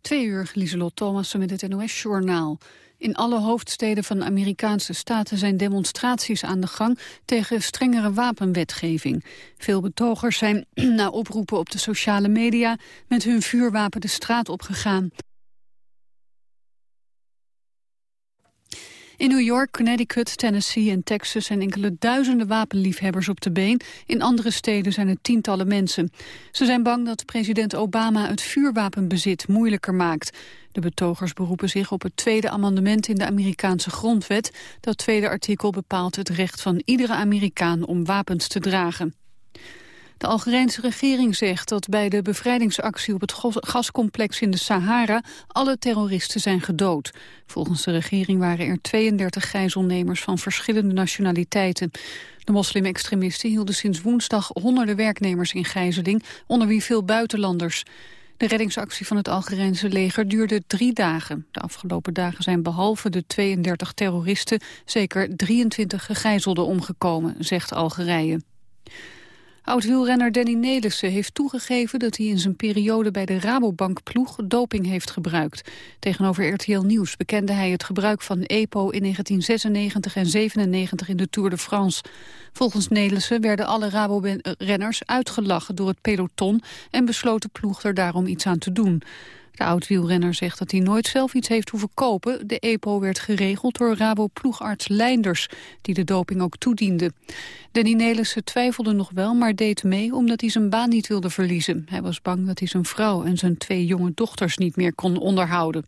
Twee uur, Lieselot Thomassen met het NOS-journaal. In alle hoofdsteden van Amerikaanse staten zijn demonstraties aan de gang tegen strengere wapenwetgeving. Veel betogers zijn na oproepen op de sociale media met hun vuurwapen de straat opgegaan. In New York, Connecticut, Tennessee en Texas zijn enkele duizenden wapenliefhebbers op de been. In andere steden zijn het tientallen mensen. Ze zijn bang dat president Obama het vuurwapenbezit moeilijker maakt. De betogers beroepen zich op het tweede amendement in de Amerikaanse grondwet. Dat tweede artikel bepaalt het recht van iedere Amerikaan om wapens te dragen. De Algerijnse regering zegt dat bij de bevrijdingsactie op het gascomplex in de Sahara alle terroristen zijn gedood. Volgens de regering waren er 32 gijzelnemers van verschillende nationaliteiten. De moslim-extremisten hielden sinds woensdag honderden werknemers in gijzeling, onder wie veel buitenlanders. De reddingsactie van het Algerijnse leger duurde drie dagen. De afgelopen dagen zijn behalve de 32 terroristen zeker 23 gegijzelden omgekomen, zegt Algerije. Oud-wielrenner Danny Nelissen heeft toegegeven dat hij in zijn periode bij de Rabobank-ploeg doping heeft gebruikt. Tegenover RTL Nieuws bekende hij het gebruik van EPO in 1996 en 97 in de Tour de France. Volgens Nelissen werden alle Rabo-renners uitgelachen door het peloton en besloot de ploeg er daarom iets aan te doen. De oud-wielrenner zegt dat hij nooit zelf iets heeft hoeven kopen. De EPO werd geregeld door Rabo-ploegarts Leinders, die de doping ook toediende. Danny Nelissen twijfelde nog wel, maar deed mee omdat hij zijn baan niet wilde verliezen. Hij was bang dat hij zijn vrouw en zijn twee jonge dochters niet meer kon onderhouden.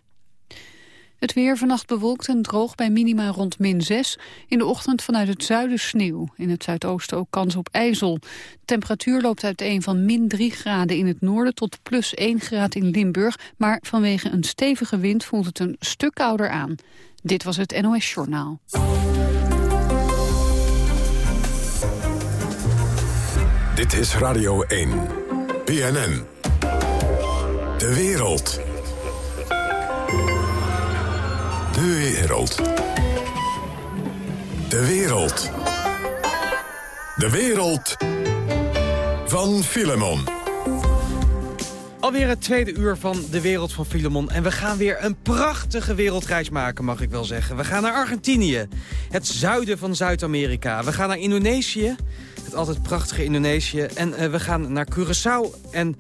Het weer vannacht bewolkt en droog bij minima rond min 6. In de ochtend vanuit het zuiden sneeuw. In het zuidoosten ook kans op ijzel. De temperatuur loopt uiteen van min 3 graden in het noorden tot plus 1 graad in Limburg. Maar vanwege een stevige wind voelt het een stuk kouder aan. Dit was het NOS Journaal. Dit is Radio 1. BNN. De wereld. De wereld. De wereld. De wereld van Filemon. Alweer het tweede uur van de wereld van Filemon. En we gaan weer een prachtige wereldreis maken, mag ik wel zeggen. We gaan naar Argentinië, het zuiden van Zuid-Amerika. We gaan naar Indonesië, het altijd prachtige Indonesië. En uh, we gaan naar Curaçao en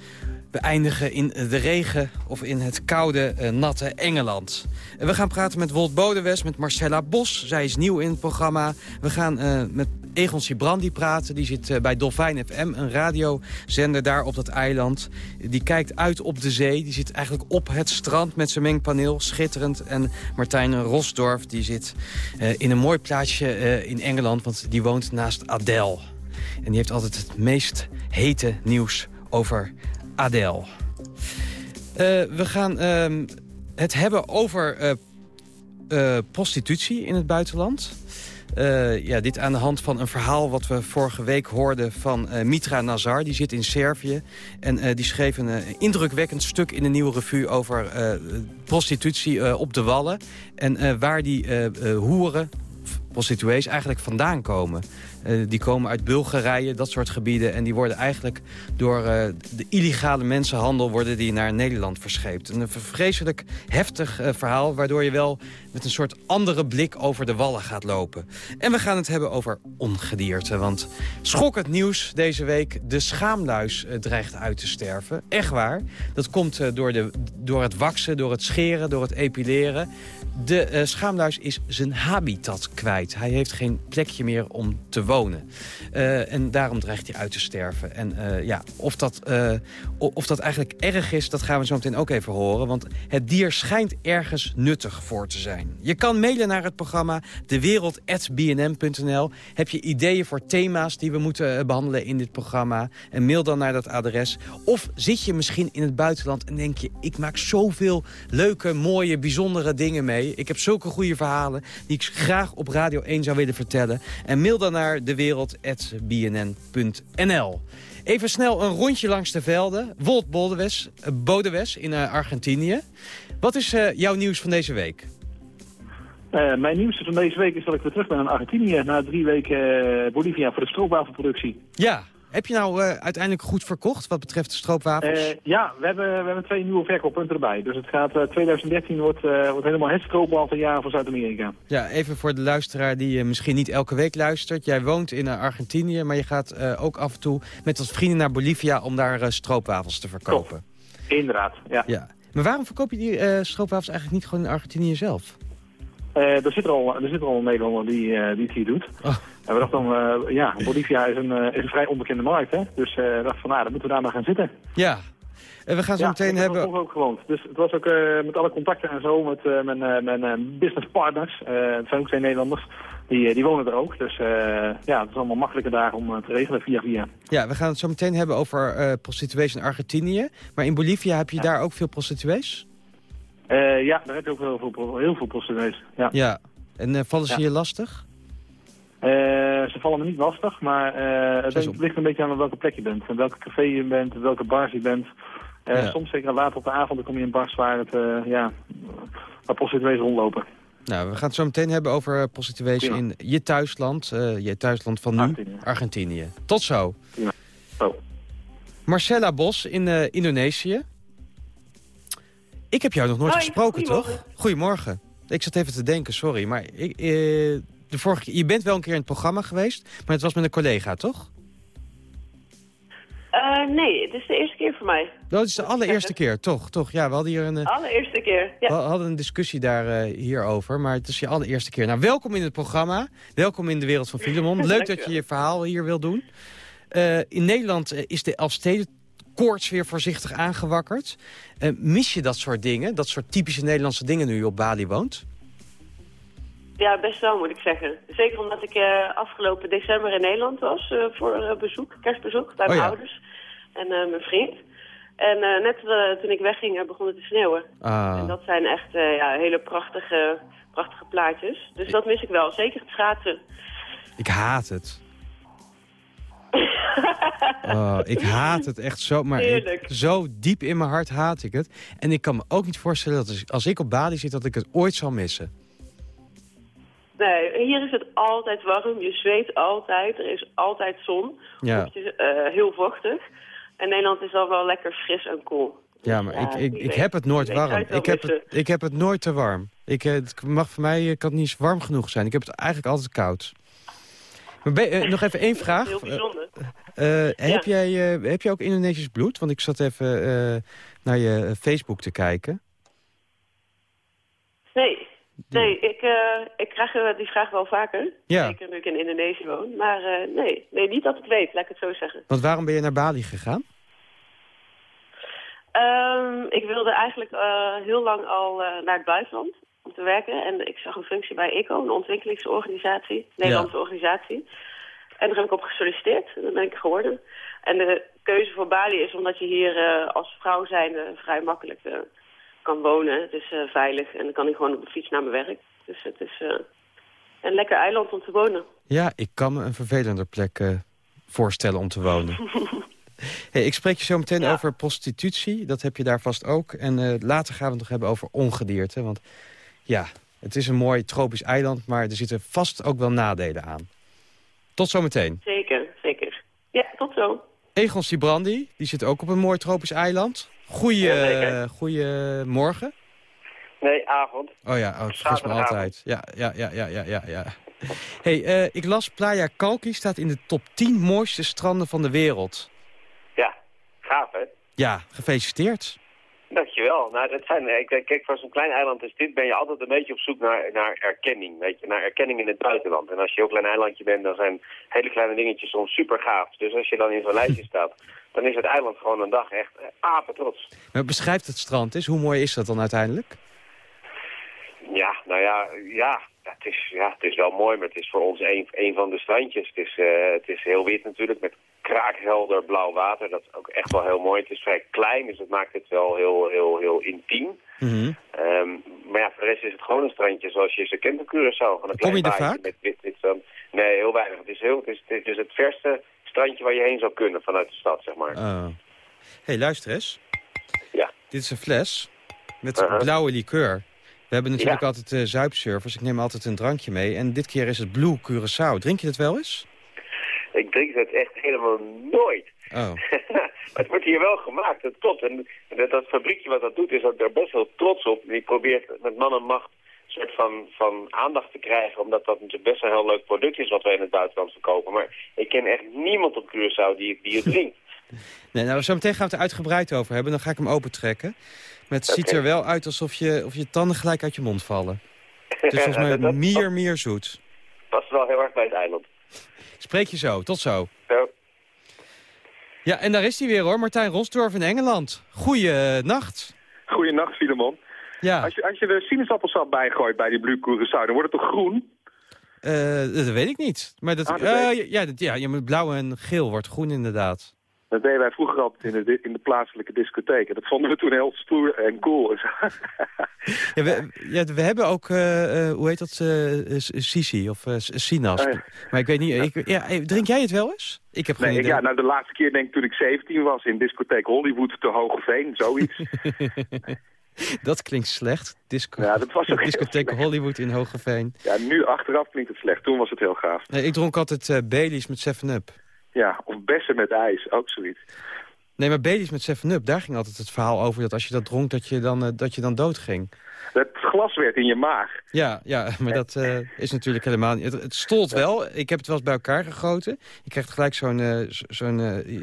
we eindigen in de regen of in het koude, uh, natte Engeland. En we gaan praten met Wolt Bodewes, met Marcella Bos. Zij is nieuw in het programma. We gaan uh, met Egon Sibrandi praten. Die zit uh, bij Dolfijn FM, een radiozender daar op dat eiland. Die kijkt uit op de zee. Die zit eigenlijk op het strand met zijn mengpaneel. Schitterend. En Martijn Rosdorf die zit in een mooi plaatsje in Engeland. Want die woont naast Adele. En die heeft altijd het meest hete nieuws over Adele. Uh, we gaan uh, het hebben over uh, prostitutie in het buitenland. ja, dit aan de hand van een verhaal wat we vorige week hoorden van Mitra Nazar. Die zit in Servië en die schreef een indrukwekkend stuk in de Nieuwe Revue... over prostitutie op de Wallen en waar die hoeren prostituees eigenlijk vandaan komen. Uh, die komen uit Bulgarije, dat soort gebieden. En die worden eigenlijk door uh, de illegale mensenhandel worden die naar Nederland verscheept. Een vreselijk heftig uh, verhaal, waardoor je wel met een soort andere blik over de wallen gaat lopen. En we gaan het hebben over ongedierte. Want schokkend nieuws deze week. De schaamluis dreigt uit te sterven. Echt waar. Dat komt door, de, door het waksen, door het scheren, door het epileren. De uh, schaamluis is zijn habitat kwijt. Hij heeft geen plekje meer om te wonen. Uh, en daarom dreigt hij uit te sterven. En uh, ja, of dat, of dat eigenlijk erg is, dat gaan we zo meteen ook even horen. Want het dier schijnt ergens nuttig voor te zijn. Je kan mailen naar het programma dewereld.bnm.nl. Heb je ideeën voor thema's die we moeten behandelen in dit programma? En mail dan naar dat adres. Of zit je misschien in het buitenland en denk je... ik maak zoveel leuke, mooie, bijzondere dingen mee ik heb zulke goede verhalen die ik graag op Radio 1 zou willen vertellen. En mail dan naar dewereld.bnn.nl. Even snel een rondje langs de velden. Wolt Bodewes, eh, Bodewes in uh, Argentinië. Wat is uh, jouw nieuws van deze week? Uh, mijn nieuws van deze week is dat ik weer terug ben in Argentinië... na drie weken Bolivia voor de stroopwafelproductie. Ja, Heb je nou eh, uiteindelijk goed verkocht wat betreft de stroopwafels? Eh, ja, we hebben, we hebben twee nieuwe verkooppunten erbij. Dus het gaat, eh, 2013 wordt, eh, wordt helemaal het stroopwafeljaar van Zuid-Amerika. Ja, even voor de luisteraar die misschien niet elke week luistert. Jij woont in Argentinië, maar je gaat ook af en toe met wat vrienden naar Bolivia om daar stroopwafels te verkopen. Inderdaad, ja. Ja. Maar waarom verkoop je die stroopwafels eigenlijk niet gewoon in Argentinië zelf? Eh, er, zit er, al, er zit er al een Nederlander die, eh, die het hier doet. Oh. En we dachten dan, eh, ja, Bolivia is een, is een vrij onbekende markt, hè. Dus we dachten van, nou, dan moeten we daar maar gaan zitten. Ja. En we gaan zo ja, meteen hebben... dat vroeger ook gewoond. Dus het was ook met alle contacten en zo, met mijn, mijn businesspartners. het zijn ook twee Nederlanders. Die, die wonen er ook. Dus ja, het is allemaal makkelijker daar om te regelen via via. Ja, we gaan het zo meteen hebben over prostituees in Argentinië. Maar in Bolivia heb je daar ook veel prostituees? Eh, ja, daar heb je ook heel veel, heel veel prostituees. Ja. Ja. En eh, vallen ze Ja. je lastig? Eh, ze vallen me niet lastig, maar het denk- op. ligt een beetje aan welke plek je bent. En welke café je bent, welke bars je bent. Ja. Soms, zeker later op de avond, dan kom je in bars waar, het, ja, waar prostituees rondlopen. Nou, we gaan het zo meteen hebben over prostituees in je thuisland. je thuisland van nu, Argentinië. Argentinië. Tot zo. Zo. Marcella Bos in Indonesië. Ik heb jou nog nooit Hoi, gesproken, goedemorgen. toch? Goedemorgen. Ik zat even te denken, sorry. Maar ik, eh, de vorige keer, je bent wel een keer in het programma geweest, maar het was met een collega, toch? Eh, nee, het is de eerste keer voor mij. Dat is de allereerste keer, toch? toch? Ja, we hadden hier een, eh, Allereerste keer, ja. we hadden een discussie daar eh, hierover, maar het is je allereerste keer. Nou, welkom in het programma. Welkom in de wereld van Filemon. Leuk dat je je verhaal hier wil doen. In Nederland is de Elfstedenkoorts weer voorzichtig aangewakkerd. Eh, mis je dat soort dingen? Dat soort typische Nederlandse dingen nu je op Bali woont? Ja, best wel moet ik zeggen. Zeker omdat ik eh, afgelopen december in Nederland was eh, voor bezoek, kerstbezoek, bij Oh mijn ja. ouders en mijn vriend. En net toen ik wegging begon het te sneeuwen. Ah, En dat zijn echt ja, hele prachtige, prachtige plaatjes. Dus dat mis ik wel, zeker het schaatsen. ik haat het. Oh, ik haat het echt zo, maar ik- zo diep in mijn hart haat ik het. En ik kan me ook niet voorstellen dat als- ik op Bali zit, dat ik het ooit zal missen. Nee, hier is het altijd warm, je zweet altijd, er is altijd zon. Ja. Het is eh, heel vochtig. En Nederland is al wel lekker fris en koel. Ja, maar ik, ik, ik weet. heb het nooit warm. Ik heb het, ik heb het nooit te warm. Ik, eh, het mag voor mij, eh, kan het niet warm genoeg zijn. Ik heb het eigenlijk altijd koud. Maar ben- nog even één vraag. Heel bijzonder. Eh, eh, heb, jij, eh, heb jij ook Indonesisch bloed? Want ik zat even naar je Facebook te kijken. Nee, nee ik, ik krijg die vraag wel vaker. Ja. Zeker nu ik in Indonesië woon. Maar nee, nee, niet dat ik weet, laat ik het zo zeggen. Want waarom ben je naar Bali gegaan? Ehm, ik wilde eigenlijk heel lang al naar het buitenland om te werken. En ik zag een functie bij ICO, een ontwikkelingsorganisatie, Nederlandse organisatie. En daar heb ik op gesolliciteerd. Dat ben ik geworden. En de keuze voor Bali is omdat je hier eh, als vrouw zijnde vrij makkelijk eh, kan wonen. Het is eh, veilig en dan kan ik gewoon op de fiets naar mijn werk. Dus het is een lekker eiland om te wonen. Ja, ik kan me een vervelender plek voorstellen om te wonen. hey, ik spreek je zo meteen Ja. over prostitutie. Dat heb je daar vast ook. En later gaan we het nog hebben over ongedierte. Want ja, het is een mooi tropisch eiland... maar er zitten vast ook wel nadelen aan. Tot zometeen. Zeker, zeker. Ja, tot zo. Egon Sibrandi, die zit ook op een mooi tropisch eiland. Goeie, Ja, goeie morgen. Nee, avond. Oh ja, oh, vergis me altijd. Ja, ja, ja, ja, ja, ja. ja. hey, eh, ik las Playa Kalki staat in de top 10 mooiste stranden van de wereld. Ja, gaaf hè? Ja, gefeliciteerd. Dankjewel. Nou, dat zijn, denk, kijk, voor zo'n klein eiland als dit ben je altijd een beetje op zoek naar, naar erkenning. Weet je, naar erkenning in het buitenland. En als je een heel klein eilandje bent, dan zijn hele kleine dingetjes soms super gaaf. Dus als je dan in zo'n lijstje staat, dan is het eiland gewoon een dag echt apen trots. Maar beschrijft het strand eens, hoe mooi is dat dan uiteindelijk? Ja, nou ja, ja. Ja, Het is, ja, het is wel mooi, maar het is voor ons een, een van de strandjes. Het is, eh, het is heel wit natuurlijk, met kraakhelder blauw water. Dat is ook echt wel heel mooi. Het is vrij klein, dus dat maakt het wel heel, heel, heel intiem. Mhm. Ehm, maar ja, voor de rest is het gewoon een strandje zoals je ze kent op Curaçao. Van een Kom je er vaak? Met wit, wit zand. Nee, heel weinig. Het is, heel, het, is, het is het verste strandje waar je heen zou kunnen vanuit de stad, zeg maar. Oh. hey, luister eens. Ja. Dit is een fles met Uh-huh. blauwe liqueur. We hebben natuurlijk Ja. altijd uh, zuipservice. Ik neem altijd een drankje mee. En dit keer is het Blue Curaçao. Drink je dat wel eens? Ik drink het echt helemaal nooit. Oh. het wordt hier wel gemaakt, dat klopt. En dat, dat fabriekje wat dat doet is ook daar best wel trots op. Die probeert met man en macht een soort van, van aandacht te krijgen. Omdat dat natuurlijk best wel een heel leuk product is wat wij in het buitenland verkopen. Maar ik ken echt niemand op Curaçao die, die het drinkt. Nee, nou, zo meteen gaan we het er uitgebreid over hebben. Dan ga ik hem opentrekken. Maar het ziet er wel uit alsof je, of je tanden gelijk uit je mond vallen. Het is volgens mij dat, dat meer, meer zoet. past wel heel erg bij het eiland. Spreek je zo. Tot zo. Zo. Ja, en daar is hij weer hoor. Martijn Rosdorf in Engeland. Goeie nacht. Goeienacht, Filemon. Ja, Als je, als je er sinaasappelsap bijgooit bij die Blue Curaçao, dan wordt het toch groen? eh, dat weet ik niet. Maar dat, Ah, dat eh, ja, dat, ja, blauw en geel wordt groen inderdaad. Dat deden wij vroeger altijd in de, in de plaatselijke discotheek. En dat vonden we toen heel stoer en cool. Ja, we, ja, we hebben ook, eh, eh, hoe heet dat, eh, Sisi of Sinas. Maar ik weet niet, ik, ja, drink jij het wel eens? Ik heb geen nee, idee. ja, nou, de laatste keer denk ik toen ik 17 was in discotheek Hollywood te Hogeveen, zoiets. Dat klinkt slecht. Disco, Ja, dat was ook discotheek. Hollywood in Hogeveen. ja, nu achteraf klinkt het slecht. Toen was het heel gaaf. Nee, ik dronk altijd Baileys met 7-Up. Ja, of bessen met ijs, ook zoiets. Nee, maar Baileys met 7-Up, daar ging altijd het verhaal over... dat als je dat dronk, dat je dan, eh, dat je dan dood ging. Het glas werd in je maag. Ja, ja maar dat eh, is natuurlijk helemaal niet... Het, het stolt wel. Ik heb het wel eens bij elkaar gegoten. Je krijgt gelijk zo'n... eh, zo- zo'n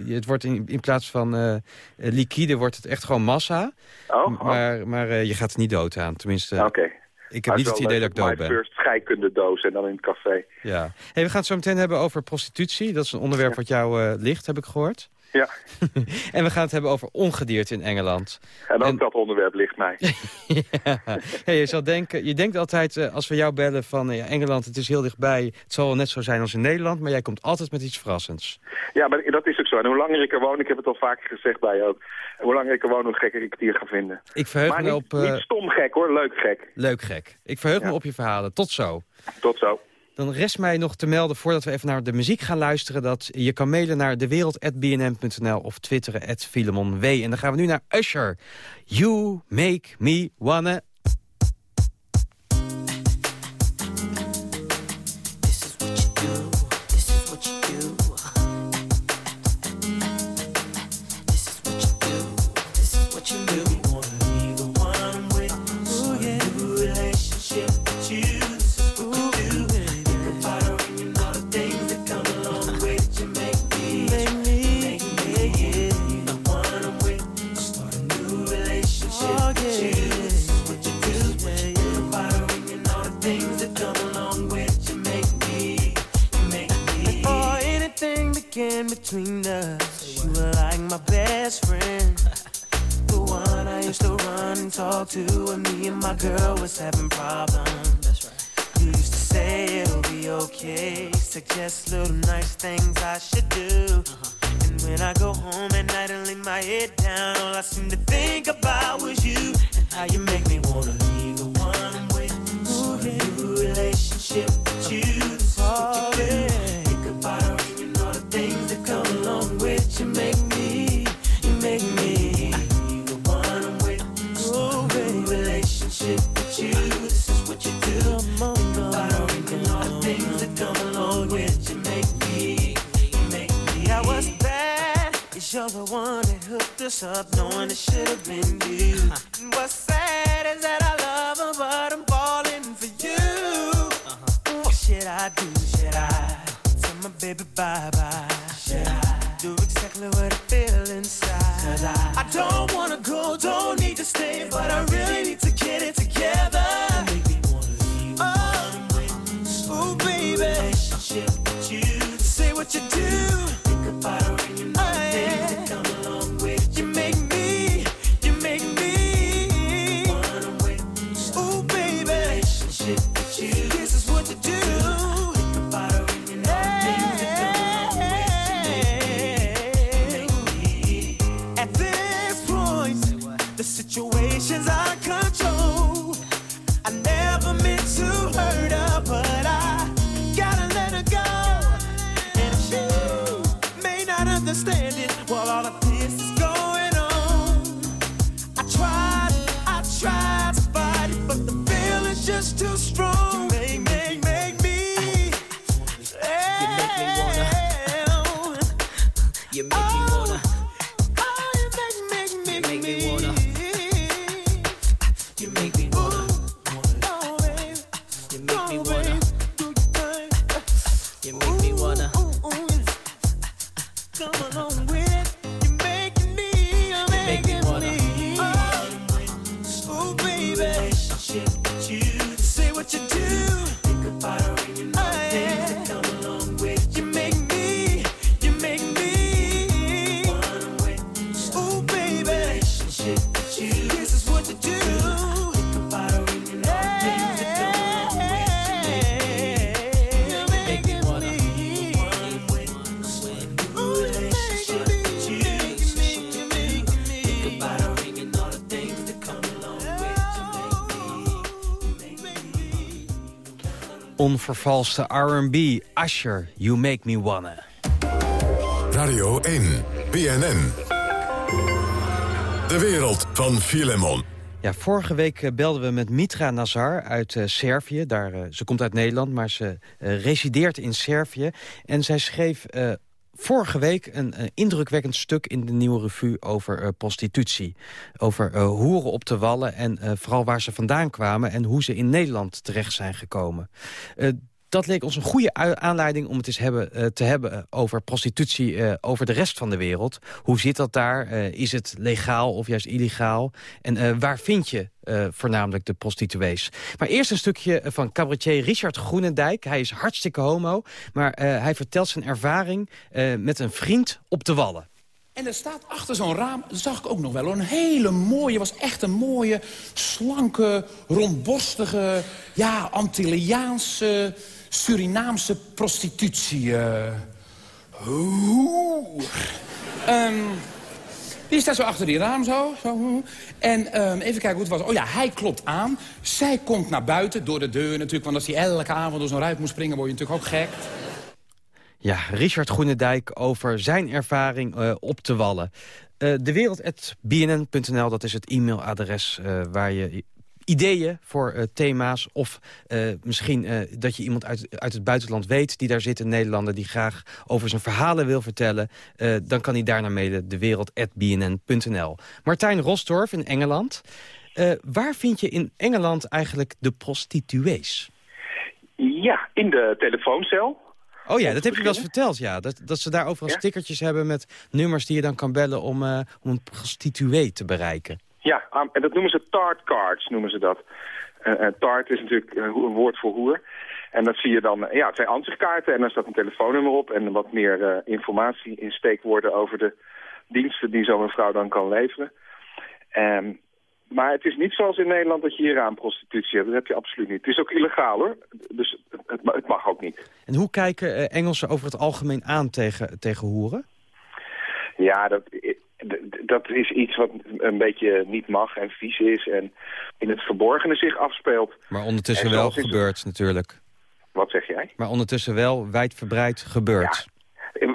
het wordt in, in plaats van liquide, wordt het echt gewoon massa. Oh, oh. Maar, maar je gaat er niet dood aan. Tenminste, oké. Ik heb niet het idee dat ik dood ben. First scheikundedoos en dan in het café. Ja. Hey, we gaan het zo meteen hebben over prostitutie. Dat is een onderwerp wat jou eh, ligt, heb ik gehoord. Ja, En we gaan het hebben over ongedierte in Engeland. en ook En- dat onderwerp ligt mij. ja. hey, je, zal denken, je denkt altijd, eh, als we jou bellen van eh, ja, Engeland, het is heel dichtbij. Het zal wel net zo zijn als in Nederland, maar jij komt altijd met iets verrassends. Ja, maar dat is ook zo. En hoe langer ik er woon, ik heb het al vaker gezegd bij je ook. Hoe langer ik er woon, hoe gekker ik het hier ga vinden. Ik verheug maar me niet, op... eh, niet stom gek hoor, leuk gek. leuk gek. Ik verheug me op je verhalen. Tot zo. Tot zo. Dan rest mij nog te melden, voordat we even naar de muziek gaan luisteren... dat je kan mailen naar dewereld.bnm.nl of twitteren at. En dan gaan we nu naar Usher. You make me wanna... between us, you were like my best friend. The one I used to run and talk to when me and my girl was having problems. That's right. You used to say it'll be okay. Suggest little nice things I should do. Uh-huh. And when I go home at night and lay my head down, all I seem to think about was you and how you make me wanna be the one I'm with. Start a new relationship with you. This is what you do. The one that hooked us up, knowing it should have been you. And what's sad is that I love her, but I'm falling for you. What should I do? Should I tell my baby bye bye? Should I do exactly what I feel inside? Cause I, I don't wanna go, don't need to stay, but I really need to get it together. Oh, ooh, baby. Relationship with you. Say what you do. Onvervalste R&B, Usher, You Make Me Wanna. Radio 1, BNN. De wereld van Filemon. Ja, vorige week eh, belden we met Mitra Nazar uit eh, Servië. Daar, eh, ze komt uit Nederland, maar ze eh, resideert in Servië. En zij schreef vorige week een eh, indrukwekkend stuk in de Nieuwe Revue over eh, prostitutie. Over eh, hoeren op de wallen en vooral waar ze vandaan kwamen... en hoe ze in Nederland terecht zijn gekomen. Dat leek ons een goede aanleiding om het eens hebben, eh, te hebben eh, over prostitutie eh, over de rest van de wereld. Hoe zit dat daar? Is het legaal of juist illegaal? En waar vind je voornamelijk de prostituees? Maar eerst een stukje van cabaretier Richard Groenendijk. Hij is hartstikke homo, maar hij vertelt zijn ervaring met een vriend op de Wallen. En er staat achter zo'n raam, zag ik ook nog wel, een hele mooie, was echt een mooie, slanke, rondborstige, ja, Antilliaanse, Surinaamse prostitutie. eh. Oeh. Ehm, die staat zo achter die raam, zo. zo. En ehm, even kijken hoe het was. Oh ja, hij klopt aan. Zij komt naar buiten, door de deur natuurlijk. Want als hij elke avond door zo'n ruit moet springen, word je natuurlijk ook gek. Ja, Richard Groenendijk over zijn ervaring eh, op te wallen. Eh Dewereld.bnn.nl, dat is het e-mailadres eh, waar je ideeën voor eh, thema's... of eh, misschien eh, dat je iemand uit, uit het buitenland weet die daar zit, een Nederlander... die graag over zijn verhalen wil vertellen, dan kan hij daar naar mailen. Dewereld.bnn.nl. Martijn Rosdorf in Engeland. Waar vind je in Engeland eigenlijk de prostituees? Ja, in de telefooncel. Oh ja, dat heb je wel eens verteld, ja. Dat, dat ze daar overal Ja? stickertjes hebben met nummers die je dan kan bellen om, om een prostituee te bereiken. Ja, en dat noemen ze tart cards, noemen ze dat. Eh, eh, tart is natuurlijk eh, een woord voor hoer. En dat zie je dan, ja, het zijn ansichtkaarten en daar staat een telefoonnummer op... en wat meer informatie in steekwoorden over de diensten die zo'n mevrouw dan kan leveren. Ehm, maar het is niet zoals in Nederland dat je hier aan prostitutie hebt. Dat heb je absoluut niet. Het is ook illegaal hoor, dus het, het ma- het mag ook niet. En hoe kijken Engelsen over het algemeen aan tegen, tegen hoeren? Ja, dat, dat is iets wat een beetje niet mag en vies is en in het verborgene zich afspeelt. Maar ondertussen En wel gebeurt natuurlijk. Wat zeg jij? Maar ondertussen wel wijdverbreid gebeurt.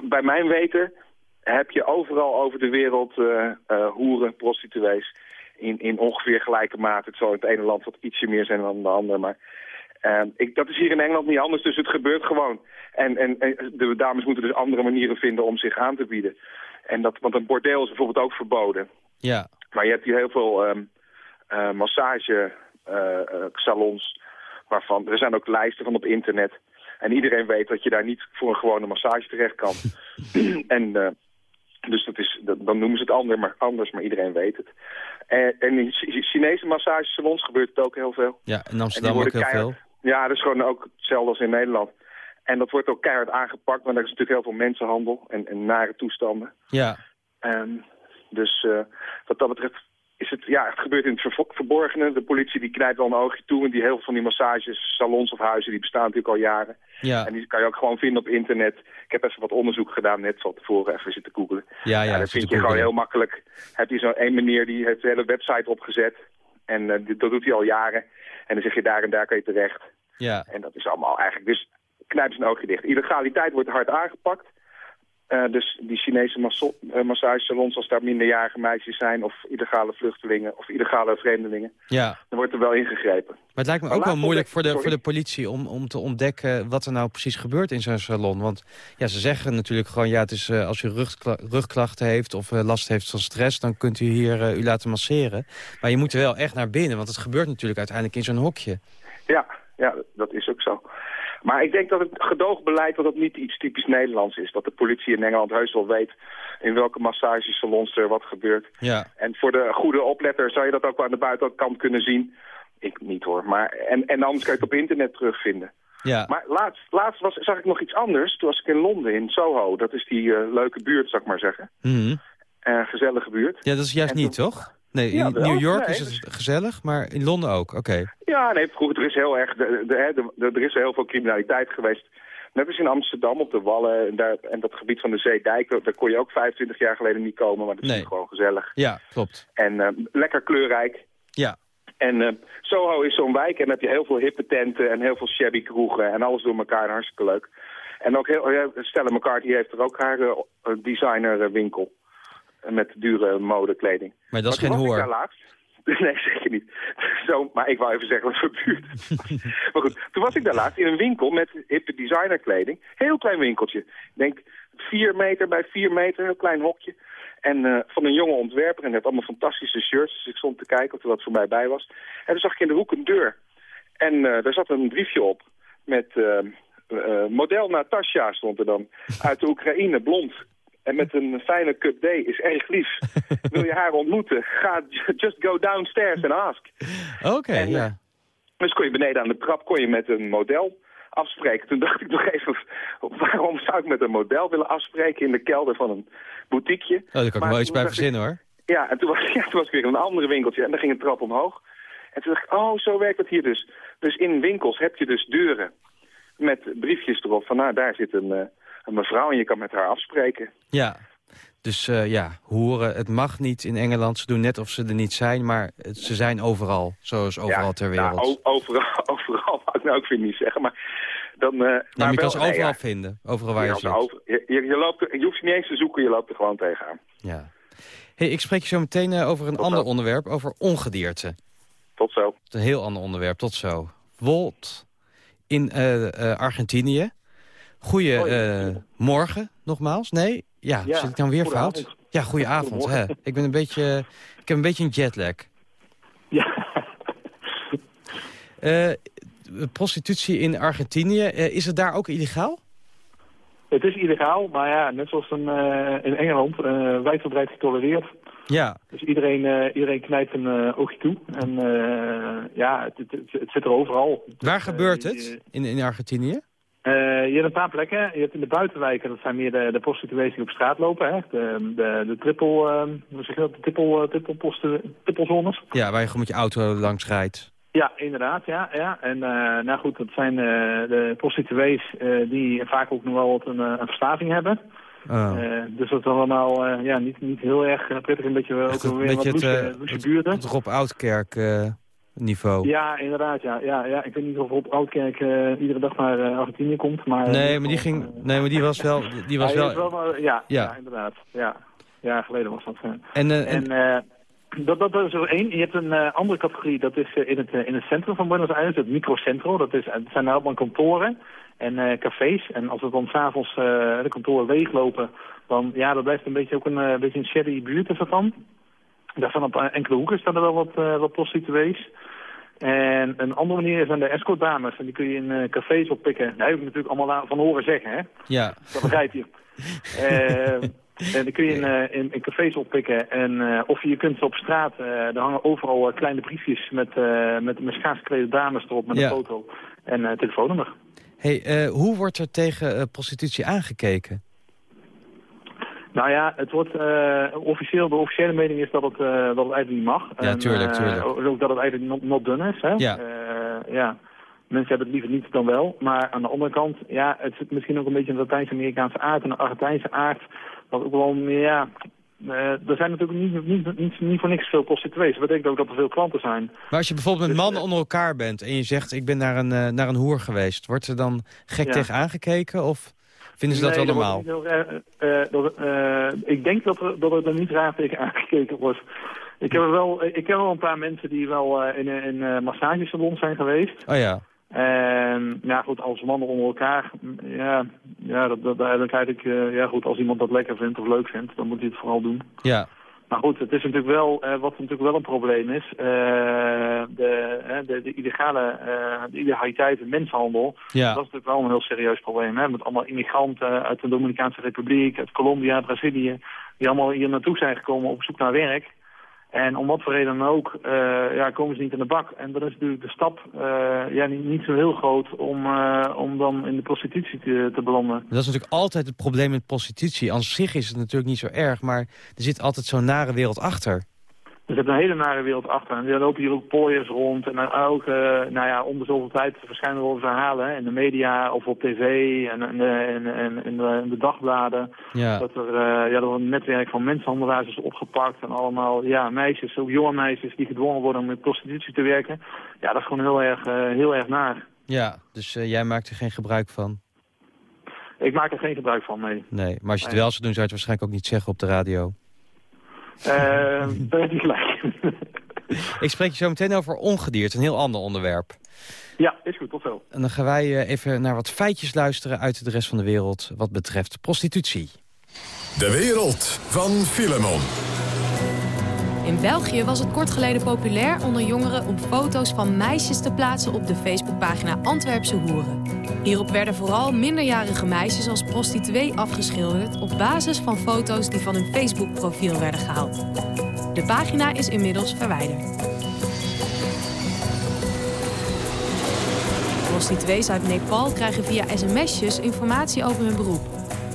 Bij mijn weten heb je overal over de wereld eh, eh, hoeren, prostituees... In, in ongeveer gelijke mate. Het zal in het ene land wat ietsje meer zijn dan in de andere. Maar eh, ik, dat is hier in Engeland niet anders, dus het gebeurt gewoon. En, en, en de dames moeten dus andere manieren vinden om zich aan te bieden. En dat, want een bordeel is bijvoorbeeld ook verboden. Ja, Maar je hebt hier heel veel ehm massagesalons. waarvan er zijn ook lijsten van op internet. En iedereen weet dat je daar niet voor een gewone massage terecht kan. en dus dat is, dat, dan noemen ze het ander, maar, anders, maar iedereen weet het. En, en in Chi- Chinese massagesalons gebeurt het ook heel veel. ja in Amsterdam ook heel veel. Ja, dat is gewoon ook hetzelfde als in Nederland. En dat wordt ook keihard aangepakt, want er is natuurlijk heel veel mensenhandel en, en nare toestanden. Ja, Ehm, dus eh, wat dat betreft is het, ja, het gebeurt in het verborgene. De politie die knijpt wel een oogje toe en die heel veel van die massages, salons of huizen, die bestaan natuurlijk al jaren. ja, En die kan je ook gewoon vinden op internet. Ik heb even wat onderzoek gedaan, net van tevoren even zitten googlen. ja, ja. Ja, dat vind je gewoon heel makkelijk. Heb je zo'n één meneer die heeft de hele website opgezet. En eh, dat doet hij al jaren. En dan zeg je daar en daar kan je terecht. Ja, En dat is allemaal eigenlijk... Dus knijp zijn oogje dicht. Illegaliteit wordt hard aangepakt. Eh, dus die Chinese masso- eh, massagesalons, als daar minderjarige meisjes zijn... of illegale vluchtelingen of illegale vreemdelingen... ja. dan wordt er wel ingegrepen. Maar het lijkt me Maar ook wel moeilijk voor de, voor de politie om, om te ontdekken wat er nou precies gebeurt in zo'n salon. Want ja, ze zeggen natuurlijk gewoon, ja, het is, eh, als u rugkla- rugklachten heeft of last heeft van stress, dan kunt u hier u laten masseren. Maar je moet er wel echt naar binnen, want het gebeurt natuurlijk uiteindelijk in zo'n hokje. Ja, ja, dat is ook zo. Maar ik denk dat het gedoogbeleid dat dat niet iets typisch Nederlands is. Dat de politie in Engeland heus wel weet in welke massagesalons er wat gebeurt. Ja, En voor de goede opletter zou je dat ook wel aan de buitenkant kunnen zien. Ik niet hoor. Maar, en, en anders kan je het op internet terugvinden. ja, Maar laatst, laatst was, zag ik nog iets anders. Toen was ik in Londen, in Soho. Dat is die eh, leuke buurt, zou ik maar zeggen. Eh gezellige buurt. ja dat is juist En niet, toen- toch? Nee, Ja, in. New York Nee, is het gezellig, maar in Londen ook, oké. Ja, nee, vroeger er is heel erg, de, de, hè, de- de- er is heel veel criminaliteit geweest. Net als in Amsterdam op de Wallen en, daar, en dat gebied van de Zeedijk, daar kon je ook 25 jaar geleden niet komen, maar dat is Nee. gewoon gezellig. Ja, klopt. En eh, lekker kleurrijk. Ja, En eh, Soho is zo'n wijk en dan heb je heel veel hippe tenten en heel veel shabby kroegen en alles door elkaar en hartstikke leuk. En ook heel, Stella McCarthy heeft er ook haar eh, designerwinkel met dure modekleding. Maar dat is toen geen was ik hoer. daar laatst. Nee, zeker niet. Zo, maar ik wou even zeggen wat voor buurt. maar goed, toen was ik daar laatst in een winkel met hippe designerkleding. Heel klein winkeltje. Ik denk vier meter bij vier meter, heel klein hokje. En eh, van een jonge ontwerper en hij had allemaal fantastische shirts. Dus ik stond te kijken of er wat voor mij bij was. En toen zag ik in de hoek een deur. En eh, daar zat een briefje op met eh, model Natasja stond er dan. Uit de Oekraïne, blond. En met een fijne cup D is erg lief. Wil je haar ontmoeten? Ga just go downstairs and ask. Oké, En, ja. Dus kon je beneden aan de trap kon je met een model afspreken. Toen dacht ik nog even, waarom zou ik met een model willen afspreken in de kelder van een boutiqueje? Oh, daar kan ik wel iets bij verzinnen, hoor. Ja, en toen was, ja, toen was ik weer in een ander winkeltje en daar ging een trap omhoog. En toen dacht ik, oh, zo werkt het hier dus. Dus in winkels heb je dus deuren met briefjes erop van, nou, daar zit een, eh, een mevrouw en je kan met haar afspreken. Ja. Dus eh, ja, hoeren, het mag niet in Engeland. Ze doen net of ze er niet zijn, maar ze zijn overal. Zoals overal ja, ter nou, wereld. o- overal, overal ik nou ook weer niet zeggen, maar dan... Ja, maar maar je kan ze nee, overal ja, vinden. Overal waar je, je kan ze zit. over- je, je, loopt je hoeft je niet eens te zoeken, je loopt er gewoon tegenaan. Ja. Hey, ik spreek je zo meteen eh, over een Tot ander zo. onderwerp, over ongedierte. Tot zo. Een heel ander onderwerp, tot zo. Wolt in Argentinië. Hoi. eh, morgen, nogmaals. Nee? Ja, Ja, zit ik dan weer goedenavond. fout? Ja, goeie avond. Hè. Goedemorgen. Ik ben een beetje, ik heb een beetje een jetlag. Ja. Eh, prostitutie in Argentinië, eh, is het daar ook illegaal? Het is illegaal, maar ja, net zoals in, eh, in Engeland, wijdverbreid getolereerd. Ja, Dus iedereen, iedereen knijpt een oogje toe. En ja, het, het, het, zit er overal. waar Dus, gebeurt het in, in Argentinië? Eh, je hebt een paar plekken. Je hebt in de buitenwijken, dat zijn meer de, de prostituees die op straat lopen. Hè? De, de, de trippel, eh, hoe zeg je dat? De trippel, eh, trippelposten, trippelzones. Ja, waar je gewoon met je auto langs rijdt. Ja, inderdaad, ja. ja. En eh, nou goed, dat zijn de prostituees die vaak ook nog wel wat een, een verslaving hebben. Oh. Dus dat is allemaal ja, niet, niet heel erg prettig. Een beetje, ook een weer wat beetje het, loesje, het- buurten. het Rob Oudkerk niveau. Ja, inderdaad, ja. ja, ja. Ik weet niet of Rob Oudkerk eh, iedere dag naar eh, Argentinië komt. Maar, Nee, maar die, ging, eh, nee, maar die was wel... Die was is wel maar- ja, Ja. ja. inderdaad. Ja. ja, geleden was dat. en, en, En dat, dat, dat is er één. Je hebt een andere categorie, dat is in, het, in het centrum van Buenos Aires, het microcentro. Dat, is, het zijn allemaal kantoren en cafés. En als het dan s'avonds uh, de kantoren leeglopen, dan ja, dat blijft een beetje ook een, beetje een shady buurt is dat dan. Daar staan op enkele hoeken staan er wel wat, eh, wat prostituees. En een andere manier zijn de escortdames. En die kun je in eh, cafés oppikken. Daar heb ik natuurlijk allemaal van horen zeggen, hè. ja. Dat begrijp je. Eh, en dan kun je in, in, in cafés oppikken. En, of je kunt op straat, er hangen overal kleine briefjes met, met, met dames erop met Ja. een foto en telefoonnummer. Hey, hoe wordt er tegen prostitutie aangekeken? Nou ja, het wordt eh, officieel, de officiële mening is dat het, eh, dat het eigenlijk niet mag. Ja, tuurlijk, eh. Ook dat het eigenlijk not, not done is. Hè? Ja. Ja. Mensen hebben het liever niet dan wel. Maar aan de andere kant, ja, het zit misschien ook een beetje in de Latijns-Amerikaanse aard en de Argentijnse aard. Wat ook wel ja... er zijn natuurlijk niet, niet, niet, niet voor niks veel prostituees. Dat betekent ook dat er veel klanten zijn. Maar als je bijvoorbeeld met Dus, mannen onder elkaar bent... en je zegt, ik ben naar een, naar een hoer geweest... wordt er dan gek Ja. tegen aangekeken? Of vinden ze dat Nee, wel normaal? heel eh, dat, eh, ik denk dat er, dat er, er niet raar tegen aangekeken wordt. Ik heb, er wel, ik ken wel een paar mensen die wel eh, in, een- in een massagesalon zijn geweest. Oh ja. En ja, goed, als mannen onder elkaar, ja, ja dat, dat, dan eh, ja goed, als iemand dat lekker vindt of leuk vindt, dan moet hij het vooral doen. Ja. Maar goed, het is natuurlijk wel, eh, wat natuurlijk wel een probleem is, eh, de, eh, de, de illegale, de illegaliteit, de mensenhandel, Ja. dat is natuurlijk wel een heel serieus probleem. Hè? Met allemaal immigranten uit de Dominicaanse Republiek, uit Colombia, Brazilië, die allemaal hier naartoe zijn gekomen op zoek naar werk. En om wat voor reden dan ook, eh, ja, komen ze niet in de bak. En dan is natuurlijk de stap eh, ja, niet, niet zo heel groot om, eh, om dan in de prostitutie te, te belanden. Dat is natuurlijk altijd het probleem met prostitutie. Aan zich is het natuurlijk niet zo erg, maar er zit altijd zo'n nare wereld achter. Dus je hebt een hele nare wereld achter. En er lopen hier ook pooiers rond. En ook, eh, nou ja, om de zoveel tijd verschijnen er wel verhalen hè, in de media of op tv en, en, en, en in, de, in de dagbladen. Ja. Dat er, eh, ja, er een netwerk van mensenhandelaars is opgepakt. En allemaal ja, meisjes, ook jonge meisjes, die gedwongen worden om met prostitutie te werken. Ja, dat is gewoon heel erg, eh, heel erg naar. Ja, dus jij maakt er geen gebruik van? Ik maak er geen gebruik van, nee. Nee, maar als je het Nee. wel zou doen, zou je het waarschijnlijk ook niet zeggen op de radio. Eh ben je niet gelijk. Ik spreek je zo meteen over ongedierte, een heel ander onderwerp. ja, is goed, tot zo. En dan gaan wij eh, even naar wat feitjes luisteren uit de rest van de wereld... wat betreft prostitutie. De wereld van Filemon. In België was het kort geleden populair onder jongeren om foto's van meisjes te plaatsen op de Facebookpagina Antwerpse Hoeren. Hierop werden vooral minderjarige meisjes als prostituee afgeschilderd op basis van foto's die van hun Facebook-profiel werden gehaald. De pagina is inmiddels verwijderd. Prostituees uit Nepal krijgen via sms'jes informatie over hun beroep.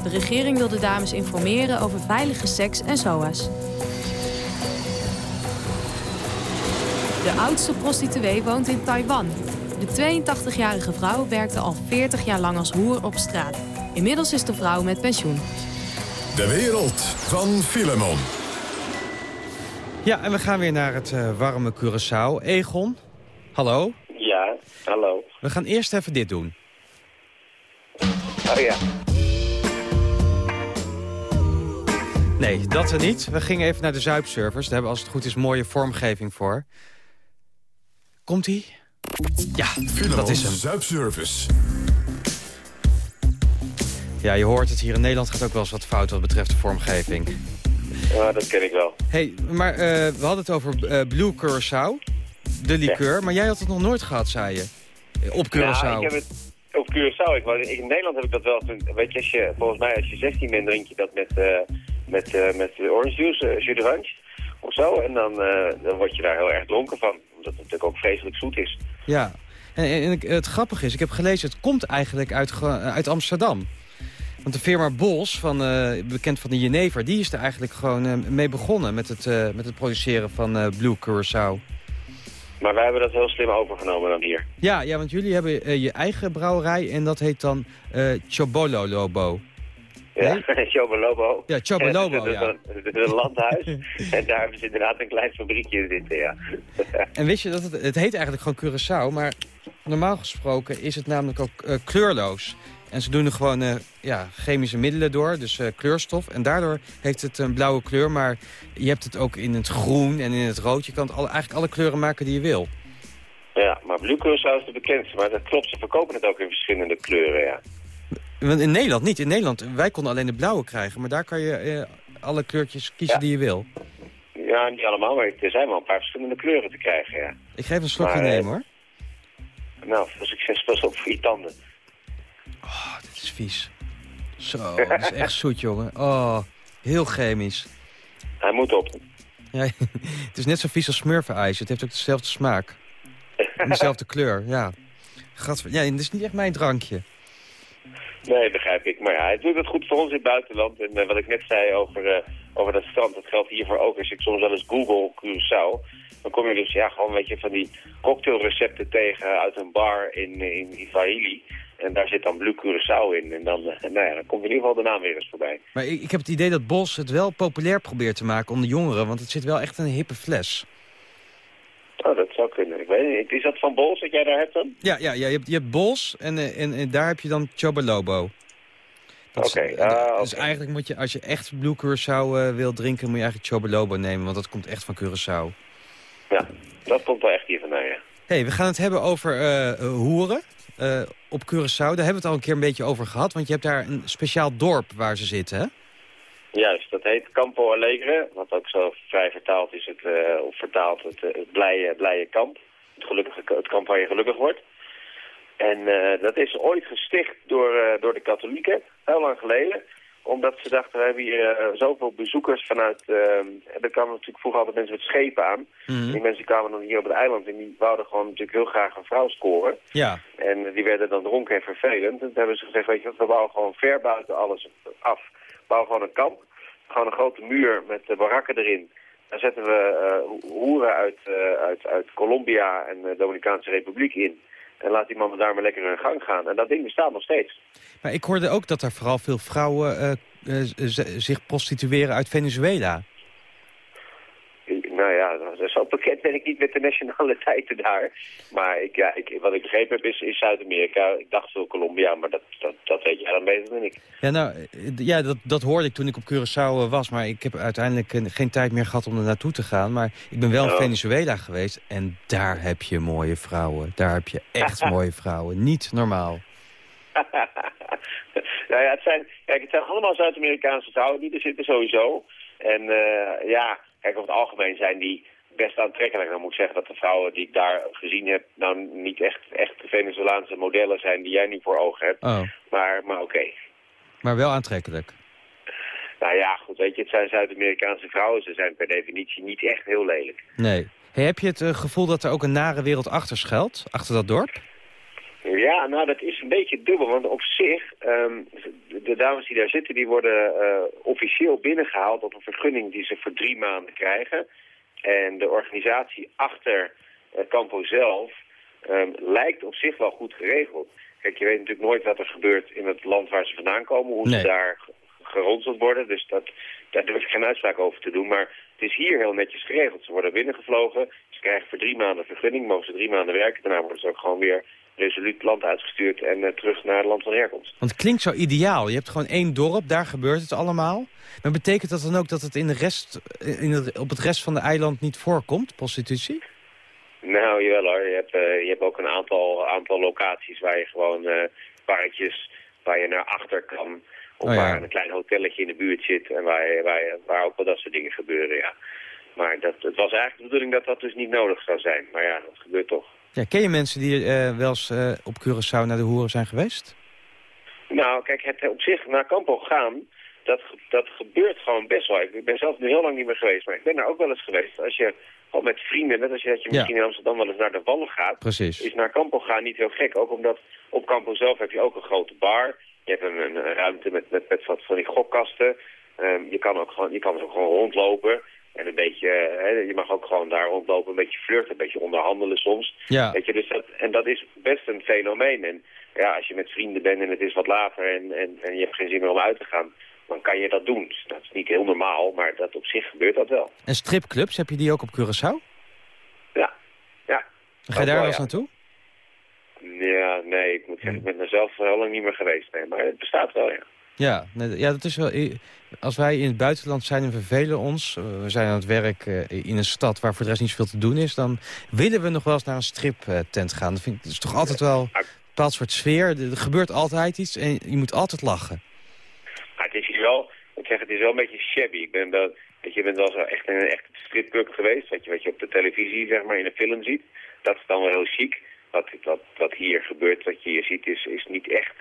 De regering wil de dames informeren over veilige seks en SOA's. De oudste prostituee woont in Taiwan. De 82-jarige vrouw werkte al 40 jaar lang als hoer op straat. Inmiddels is de vrouw met pensioen. De wereld van Filemon. Ja, en we gaan weer naar het eh, warme Curaçao. Egon, hallo. Ja, hallo. We gaan eerst even dit doen. Oh ja. Nee, dat er niet. We gingen even naar de zuipservers. Daar hebben we als het goed is mooie vormgeving voor. Komt-ie? Ja, dat is hem. Zuipservice. Ja, je hoort het hier in Nederland gaat ook wel eens wat fout wat betreft de vormgeving. Ja, dat ken ik wel. hey, maar eh, we hadden het over eh, Blue Curaçao, de liqueur. Maar jij had het nog nooit gehad, zei je. Op Curaçao. Ja, ik heb het op Curaçao. Ik, wou- in Nederland heb ik dat wel. Weet je, als je, volgens mij als je 16 bent, drink je dat met, eh met, eh, met orange juice, jus d'orange of zo. En dan, eh, dan word je daar heel erg dronken van. Omdat het natuurlijk ook vreselijk zoet is. Ja, en, en, het grappige is, ik heb gelezen, het komt eigenlijk uit, uit Amsterdam. Want de firma Bols, van, eh, bekend van de Jenever, die is er eigenlijk gewoon eh, mee begonnen met het, eh, met het produceren van Blue Curaçao. Maar wij hebben dat heel slim overgenomen dan hier. Ja, ja want jullie hebben je eigen brouwerij en dat heet dan Chobolo Lobo. Ja, Chobolobo. Ja, is ja. Het is een landhuis. en daar hebben ze inderdaad een klein fabriekje in zitten, ja. En wist je dat het, het heet eigenlijk gewoon Curaçao, maar normaal gesproken is het namelijk ook eh, kleurloos. En ze doen er gewoon eh, ja, chemische middelen door, dus eh, kleurstof. En daardoor heeft het een blauwe kleur, maar je hebt het ook in het groen en in het rood. Je kan het alle, eigenlijk alle kleuren maken die je wil. Ja, maar Blue Curaçao is de bekendste. Maar dat klopt, ze verkopen het ook in verschillende kleuren, ja. Want in Nederland niet. In Nederland, wij konden alleen de blauwe krijgen, maar daar kan je eh, alle kleurtjes kiezen Ja. die je wil. Ja, niet allemaal, maar er zijn wel een paar verschillende kleuren te krijgen, ja. Ik geef een slokje Maar, eh, nemen hoor. Nou, veel succes pas op voor je tanden. Oh, dit is vies. Zo, dat is echt zoet jongen. Oh, heel chemisch. Hij moet op. Ja, het is net zo vies als smurfenijs. Het heeft ook dezelfde smaak. En dezelfde kleur, ja. Gadver... Ja, het is niet echt mijn drankje. Nee, begrijp ik. Maar ja, hij doet het goed voor ons in het buitenland. En eh, wat ik net zei over, eh, over dat strand, dat geldt hiervoor ook. Als ik soms wel eens Google Curaçao, dan kom je dus ja, gewoon weet je, van die cocktailrecepten tegen uit een bar in, in. En daar zit dan Blue Curaçao in. En dan, eh, nou ja, dan komt in ieder geval de naam weer eens voorbij. Maar ik, ik heb het idee dat Bos het wel populair probeert te maken onder jongeren. Want het zit wel echt een hippe fles. Oh, dat zou kunnen. Ik weet niet. Is dat van Bols dat jij daar hebt dan? Ja, ja, ja je, hebt, je hebt Bos en, eh, en, en daar heb je dan Chobolobo. Is- Oké, ah, Dus eigenlijk moet je, als je echt Blue Curaçao eh, wil drinken, moet je eigenlijk Chobolobo nemen. Want dat komt echt van Curaçao. Ja, dat komt wel echt hier vandaan, ja. hey, we gaan het hebben over eh, hoeren op Curaçao. Daar hebben we het al een keer een beetje over gehad. Want je hebt daar een speciaal dorp waar ze zitten, hè? Juist, dat heet Campo Alegre, wat ook zo vrij vertaald is, het, eh, of vertaald het, eh, het blije, blije kamp. Het, gelukkige, het kamp waar je gelukkig wordt. En eh, dat is ooit gesticht door, door de katholieken, heel lang geleden. Omdat ze dachten, we hebben hier zoveel bezoekers vanuit... er kwamen natuurlijk vroeger altijd mensen met schepen aan. Mhm. Die mensen kwamen dan hier op het eiland en die wouden gewoon natuurlijk heel graag een vrouw scoren. Ja. En die werden dan dronken en vervelend. En toen hebben ze gezegd, weet je wat, we bouwen gewoon ver buiten alles af. We bouwen gewoon een kamp. Gewoon een grote muur met barakken erin. Dan zetten we eh, hoeren uit, eh, uit, uit Colombia en de Dominicaanse Republiek in. En laat die mannen daar maar lekker hun gang gaan. En dat ding bestaat nog steeds. Maar ik hoorde ook dat er vooral veel vrouwen eh, zich prostitueren uit Venezuela. Nou ja, zo bekend ben ik niet met de nationaliteiten daar. Maar ik, ja, ik, wat ik begrepen heb is, is Zuid-Amerika. Ik dacht veel Colombia, maar dat, dat, dat weet jij dan beter dan ik. Ja, nou, eh, ja, dat, dat hoorde ik toen ik op Curaçao eh, was. Maar ik heb uiteindelijk eh, geen tijd meer gehad om er naartoe te gaan. Maar ik ben wel in Oh. Venezuela geweest. En daar heb je mooie vrouwen. Daar heb je echt mooie vrouwen. Niet normaal. nou ja, het zijn, kijk, het zijn allemaal Zuid-Amerikaanse vrouwen die er zitten sowieso. En ja, kijk, over het algemeen zijn die best aantrekkelijk. Dan moet ik zeggen dat de vrouwen die ik daar gezien heb... nou niet echt, echt Venezolaanse modellen zijn die jij nu voor ogen hebt. Oh, Maar, maar oké. maar wel aantrekkelijk. Nou ja, goed, weet je, het zijn Zuid-Amerikaanse vrouwen. Ze zijn per definitie niet echt heel lelijk. Nee. Hey, heb je het eh, gevoel dat er ook een nare wereld achter schuilt? Achter dat dorp? Ja, nou dat is een beetje dubbel, want op zich, ehm, de, dames die daar zitten, die worden eh, officieel binnengehaald op een vergunning die ze voor drie maanden krijgen. En de organisatie achter eh, Campo zelf ehm, lijkt op zich wel goed geregeld. Kijk, je weet natuurlijk nooit wat er gebeurt in het land waar ze vandaan komen, hoe Nee. ze daar ge- geronseld worden. Dus dat, daar durf ik geen uitspraak over te doen. Maar het is hier heel netjes geregeld. Ze worden binnengevlogen, ze krijgen voor drie maanden vergunning, mogen ze drie maanden werken. Daarna worden ze ook gewoon weer resoluut land uitgestuurd en eh, terug naar het land van herkomst. Want het klinkt zo ideaal. Je hebt gewoon één dorp, daar gebeurt het allemaal. Maar betekent dat dan ook dat het in de rest, in het, op het rest van de eiland niet voorkomt, prostitutie? Nou, jawel hoor. Je hebt, eh, je hebt ook een aantal, aantal locaties waar je gewoon eh parkjes, waar je naar achter kan. Of Oh ja. waar een klein hotelletje in de buurt zit en waar, je- waar, je- waar ook wel dat soort dingen gebeuren, ja. Maar dat, het was eigenlijk de bedoeling dat dat dus niet nodig zou zijn. Maar ja, dat gebeurt toch. Ja, ken je mensen die eh, wel eens eh, op Curaçao naar de hoeren zijn geweest? Nou, kijk, het op zich naar Campo gaan, dat, dat gebeurt gewoon best wel. Ik ben zelf nu heel lang niet meer geweest, maar ik ben daar ook wel eens geweest. Als je al met vrienden, net als je, dat je Ja. misschien in Amsterdam wel eens naar de Wallen gaat, Precies. is naar Campo gaan niet heel gek. Ook omdat op Campo zelf heb je ook een grote bar. Je hebt een, een, ruimte met, met, met wat van die gokkasten. Ehm, je kan ook gewoon, je kan ook gewoon rondlopen. En een beetje, hè, je mag ook gewoon daar rondlopen, een beetje flirten, een beetje onderhandelen soms. Ja. Weet je, dus dat, en dat is best een fenomeen. En ja, als je met vrienden bent en het is wat later en, en, en je hebt geen zin meer om uit te gaan, dan kan je dat doen. Dus dat is niet heel normaal, maar dat op zich gebeurt dat wel. En stripclubs, heb je die ook op Curaçao? Ja, ja. Ga je daar wel, wel eens ja. naartoe? Ja, nee, ik moet zeggen, ik ben er zelf heel lang niet meer geweest. Nee, maar het bestaat wel, ja. Ja, ja, dat is wel. Als wij in het buitenland zijn en vervelen ons, eh, we zijn aan het werk eh, in een stad waar voor de rest niet zoveel te doen is, dan willen we nog wel eens naar een striptent gaan. Dat, vind ik, dat is toch altijd wel een bepaald soort sfeer. Er gebeurt altijd iets en je moet altijd lachen. Maar het is wel, ik zeg, het is wel een beetje shabby. Ik je, je bent wel zo echt in een echte stripclub geweest, wat je, wat je op de televisie, zeg maar, in een film ziet. Dat is dan wel heel chic. Wat, wat, wat hier gebeurt, wat je hier ziet, is, is niet echt...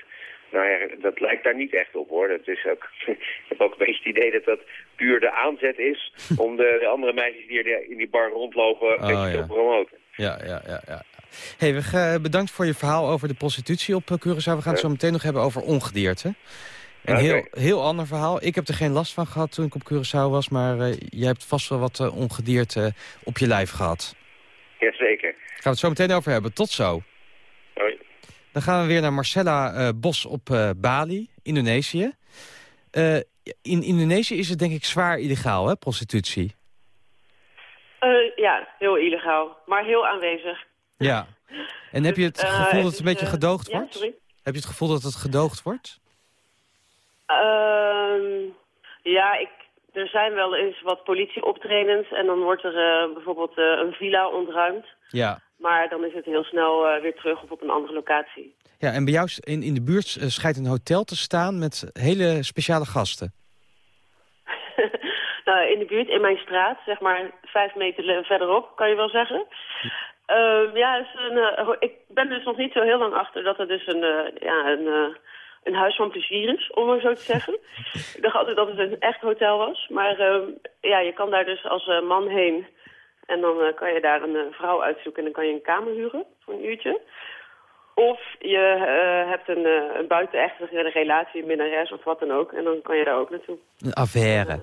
Nou ja, dat lijkt daar niet echt op hoor. Dat is ook, ik heb ook een beetje het idee dat dat puur de aanzet is om de, de andere meisjes die er in die bar rondlopen een Oh, beetje ja. te promoten. Ja, ja, ja. ja. Hey, we gaan- bedankt voor je verhaal over de prostitutie op eh, Curaçao. We gaan het zo meteen nog hebben over ongedierte. Een heel, heel ander verhaal. Ik heb er geen last van gehad toen ik op Curaçao was... maar eh, jij hebt vast wel wat eh, ongedierte op je lijf gehad. Jazeker. Gaan we het zo meteen over hebben. Tot zo. Hoi. Dan gaan we weer naar Marcella eh, Bos op eh, Bali, Indonesië. Eh, in Indonesië is het denk ik zwaar illegaal, hè, prostitutie? Ja, heel illegaal, maar heel aanwezig. Ja. En heb je het gevoel dat het een beetje gedoogd ja, wordt? sorry? Heb je het gevoel dat het gedoogd wordt? Ehm, ja, ik, er zijn wel eens wat politieoptredens en dan wordt er bijvoorbeeld een villa ontruimd. Ja. Maar dan is het heel snel eh, weer terug of op een andere locatie. Ja, en bij jou in, in de buurt eh, schijnt een hotel te staan met hele speciale gasten. Nou, in de buurt, in mijn straat, zeg maar vijf meter verderop, kan je wel zeggen. Ehm, ja, is een, eh, ik ben dus nog niet zo heel lang achter dat er dus een, ja, een, een huis van plezier is, om maar zo te zeggen. ik dacht altijd dat het een echt hotel was. Maar ehm, ja, je kan daar dus als man heen. En dan eh, kan je daar een eh, vrouw uitzoeken en dan kan je een kamer huren voor een uurtje. Of je eh, hebt een, een buitenechte relatie, een minnares of wat dan ook. En dan kan je daar ook naartoe. Een affaire.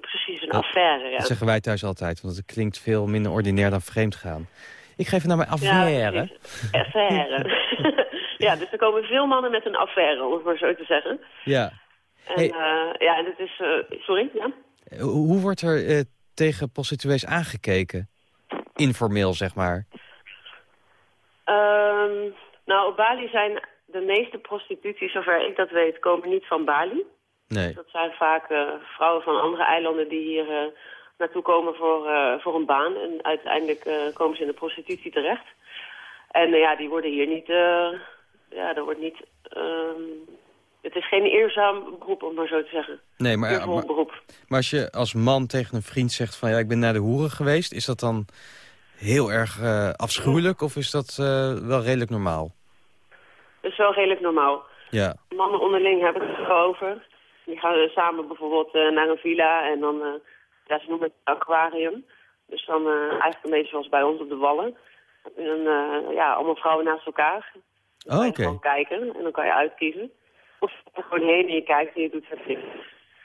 Precies, een Dat- affaire, ja. Dat zeggen wij thuis altijd, want het klinkt veel minder ordinair dan vreemd gaan. Ik geef het naar mijn affaire. Affaire. ja, dus er komen veel mannen met een affaire, om het maar zo te zeggen. Ja. En, Hey. ja, en het is... sorry, ja? Hoe wordt er tegen prostituees aangekeken? Informeel, zeg maar. Ehm, nou, op Bali zijn de meeste prostituties, zover ik dat weet, komen niet van Bali. Nee. Dat zijn vaak eh, vrouwen van andere eilanden die hier eh, naartoe komen voor, eh, voor een baan. En uiteindelijk komen ze in de prostitutie terecht. En ja, die worden hier niet... ja, dat wordt niet... ehm, het is geen eerzaam beroep, om maar zo te zeggen. Nee, maar, Eervol maar, beroep. maar als je als man tegen een vriend zegt van... ja, ik ben naar de hoeren geweest, is dat dan heel erg eh, afschuwelijk... of is dat eh, wel redelijk normaal? Dat is wel redelijk normaal. Ja. Mannen onderling hebben het er over. Die gaan samen bijvoorbeeld eh, naar een villa en dan... ja, ze noemen het aquarium. Dus dan eigenlijk een beetje zoals bij ons op de Wallen. En ja, allemaal vrouwen naast elkaar. Dan Oh, oké. kijken en dan kan je uitkiezen. Of er gewoon heen en je kijkt en je doet het niks.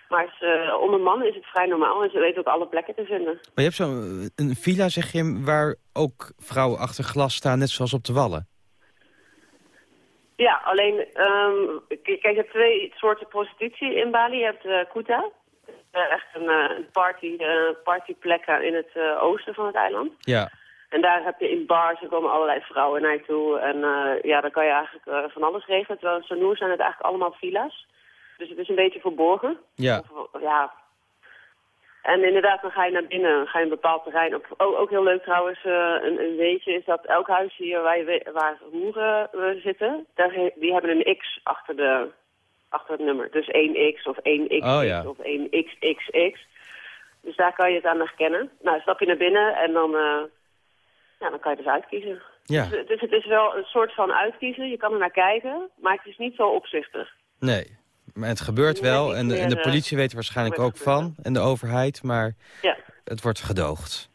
Maar is, eh, onder mannen is het vrij normaal en ze weten ook alle plekken te vinden. Maar je hebt zo'n een villa, zeg je, waar ook vrouwen achter glas staan... net zoals op de Wallen. Ja, alleen, ehm, kijk, je hebt twee soorten prostitutie in Bali. Je hebt eh Kuta, echt een, een party, eh, partyplek in het oosten van het eiland. Ja. En daar heb je in bars, er komen allerlei vrouwen naar je toe. En eh, ja, daar kan je eigenlijk eh, van alles regelen. Terwijl in Sanoor zijn het eigenlijk allemaal villa's. Dus het is een beetje verborgen. Ja. Of, ja. En inderdaad, dan ga je naar binnen, ga je een bepaald terrein op. Ook, ook heel leuk trouwens, eh, een, een weetje is dat elk huis hier waar, je, waar hoeren zitten, daar, die hebben een X achter, de, achter het nummer. Dus 1X of 1XX Oh, ja. of 1XXX. Dus daar kan je het aan herkennen. Nou, stap je naar binnen en dan, eh, ja, dan kan je dus uitkiezen. Ja. Dus, dus het is wel een soort van uitkiezen. Je kan er naar kijken, maar het is niet zo opzichtig. Nee. Maar het gebeurt wel en de, en de eh, politie weet er waarschijnlijk ook van. En de overheid, maar Ja. het wordt gedoogd.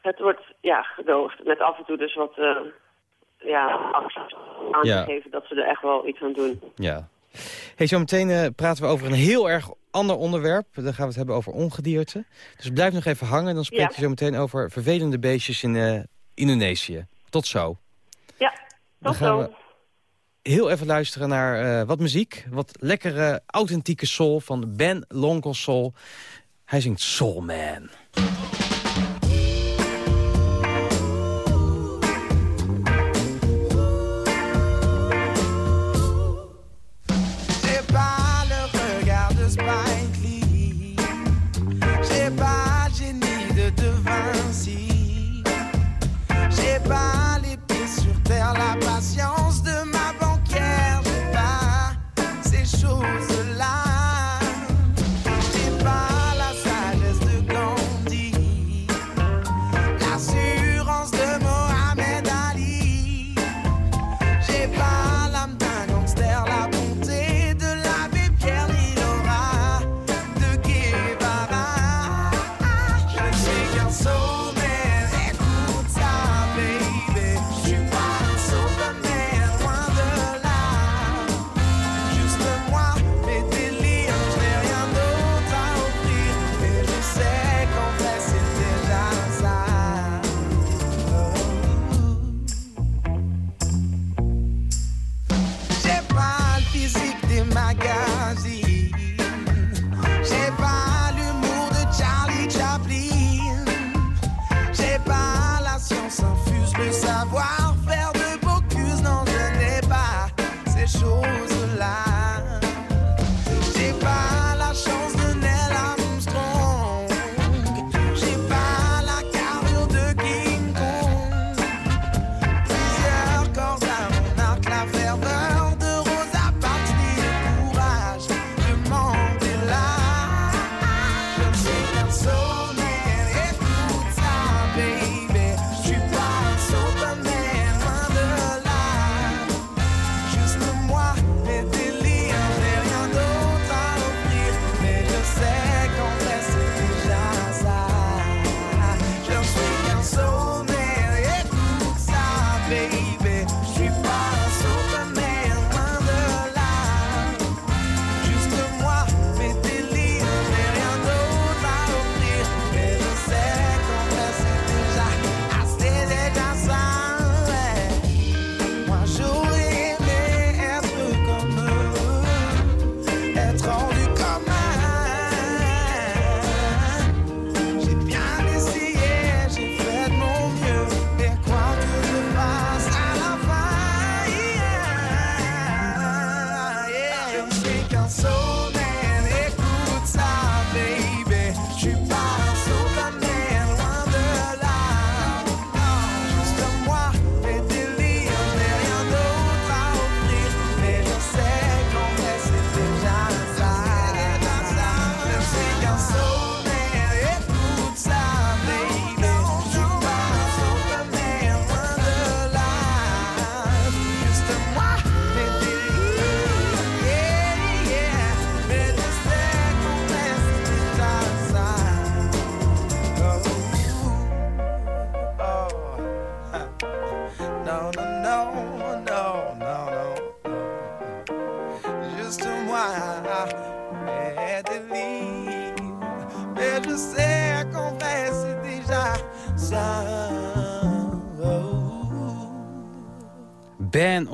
Het wordt ja, gedoogd. Met af en toe dus wat eh, ja, acties aan Ja. geven dat ze er echt wel iets aan doen. Ja. Hey, zometeen eh, praten we over een heel erg ander onderwerp. Dan gaan we het hebben over ongedierte. Dus blijf nog even hangen. Dan spreek Ja. je zo meteen over vervelende beestjes in eh, Indonesië. Tot zo. Ja, Dan tot gaan zo. we heel even luisteren naar eh, wat muziek. Wat lekkere, authentieke soul van Ben Lonkel Soul. Hij zingt Soul Man.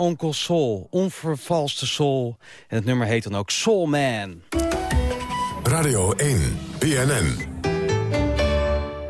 Onkel Soul, onvervalste soul. En het nummer heet dan ook Soul Man. Radio 1, BNN.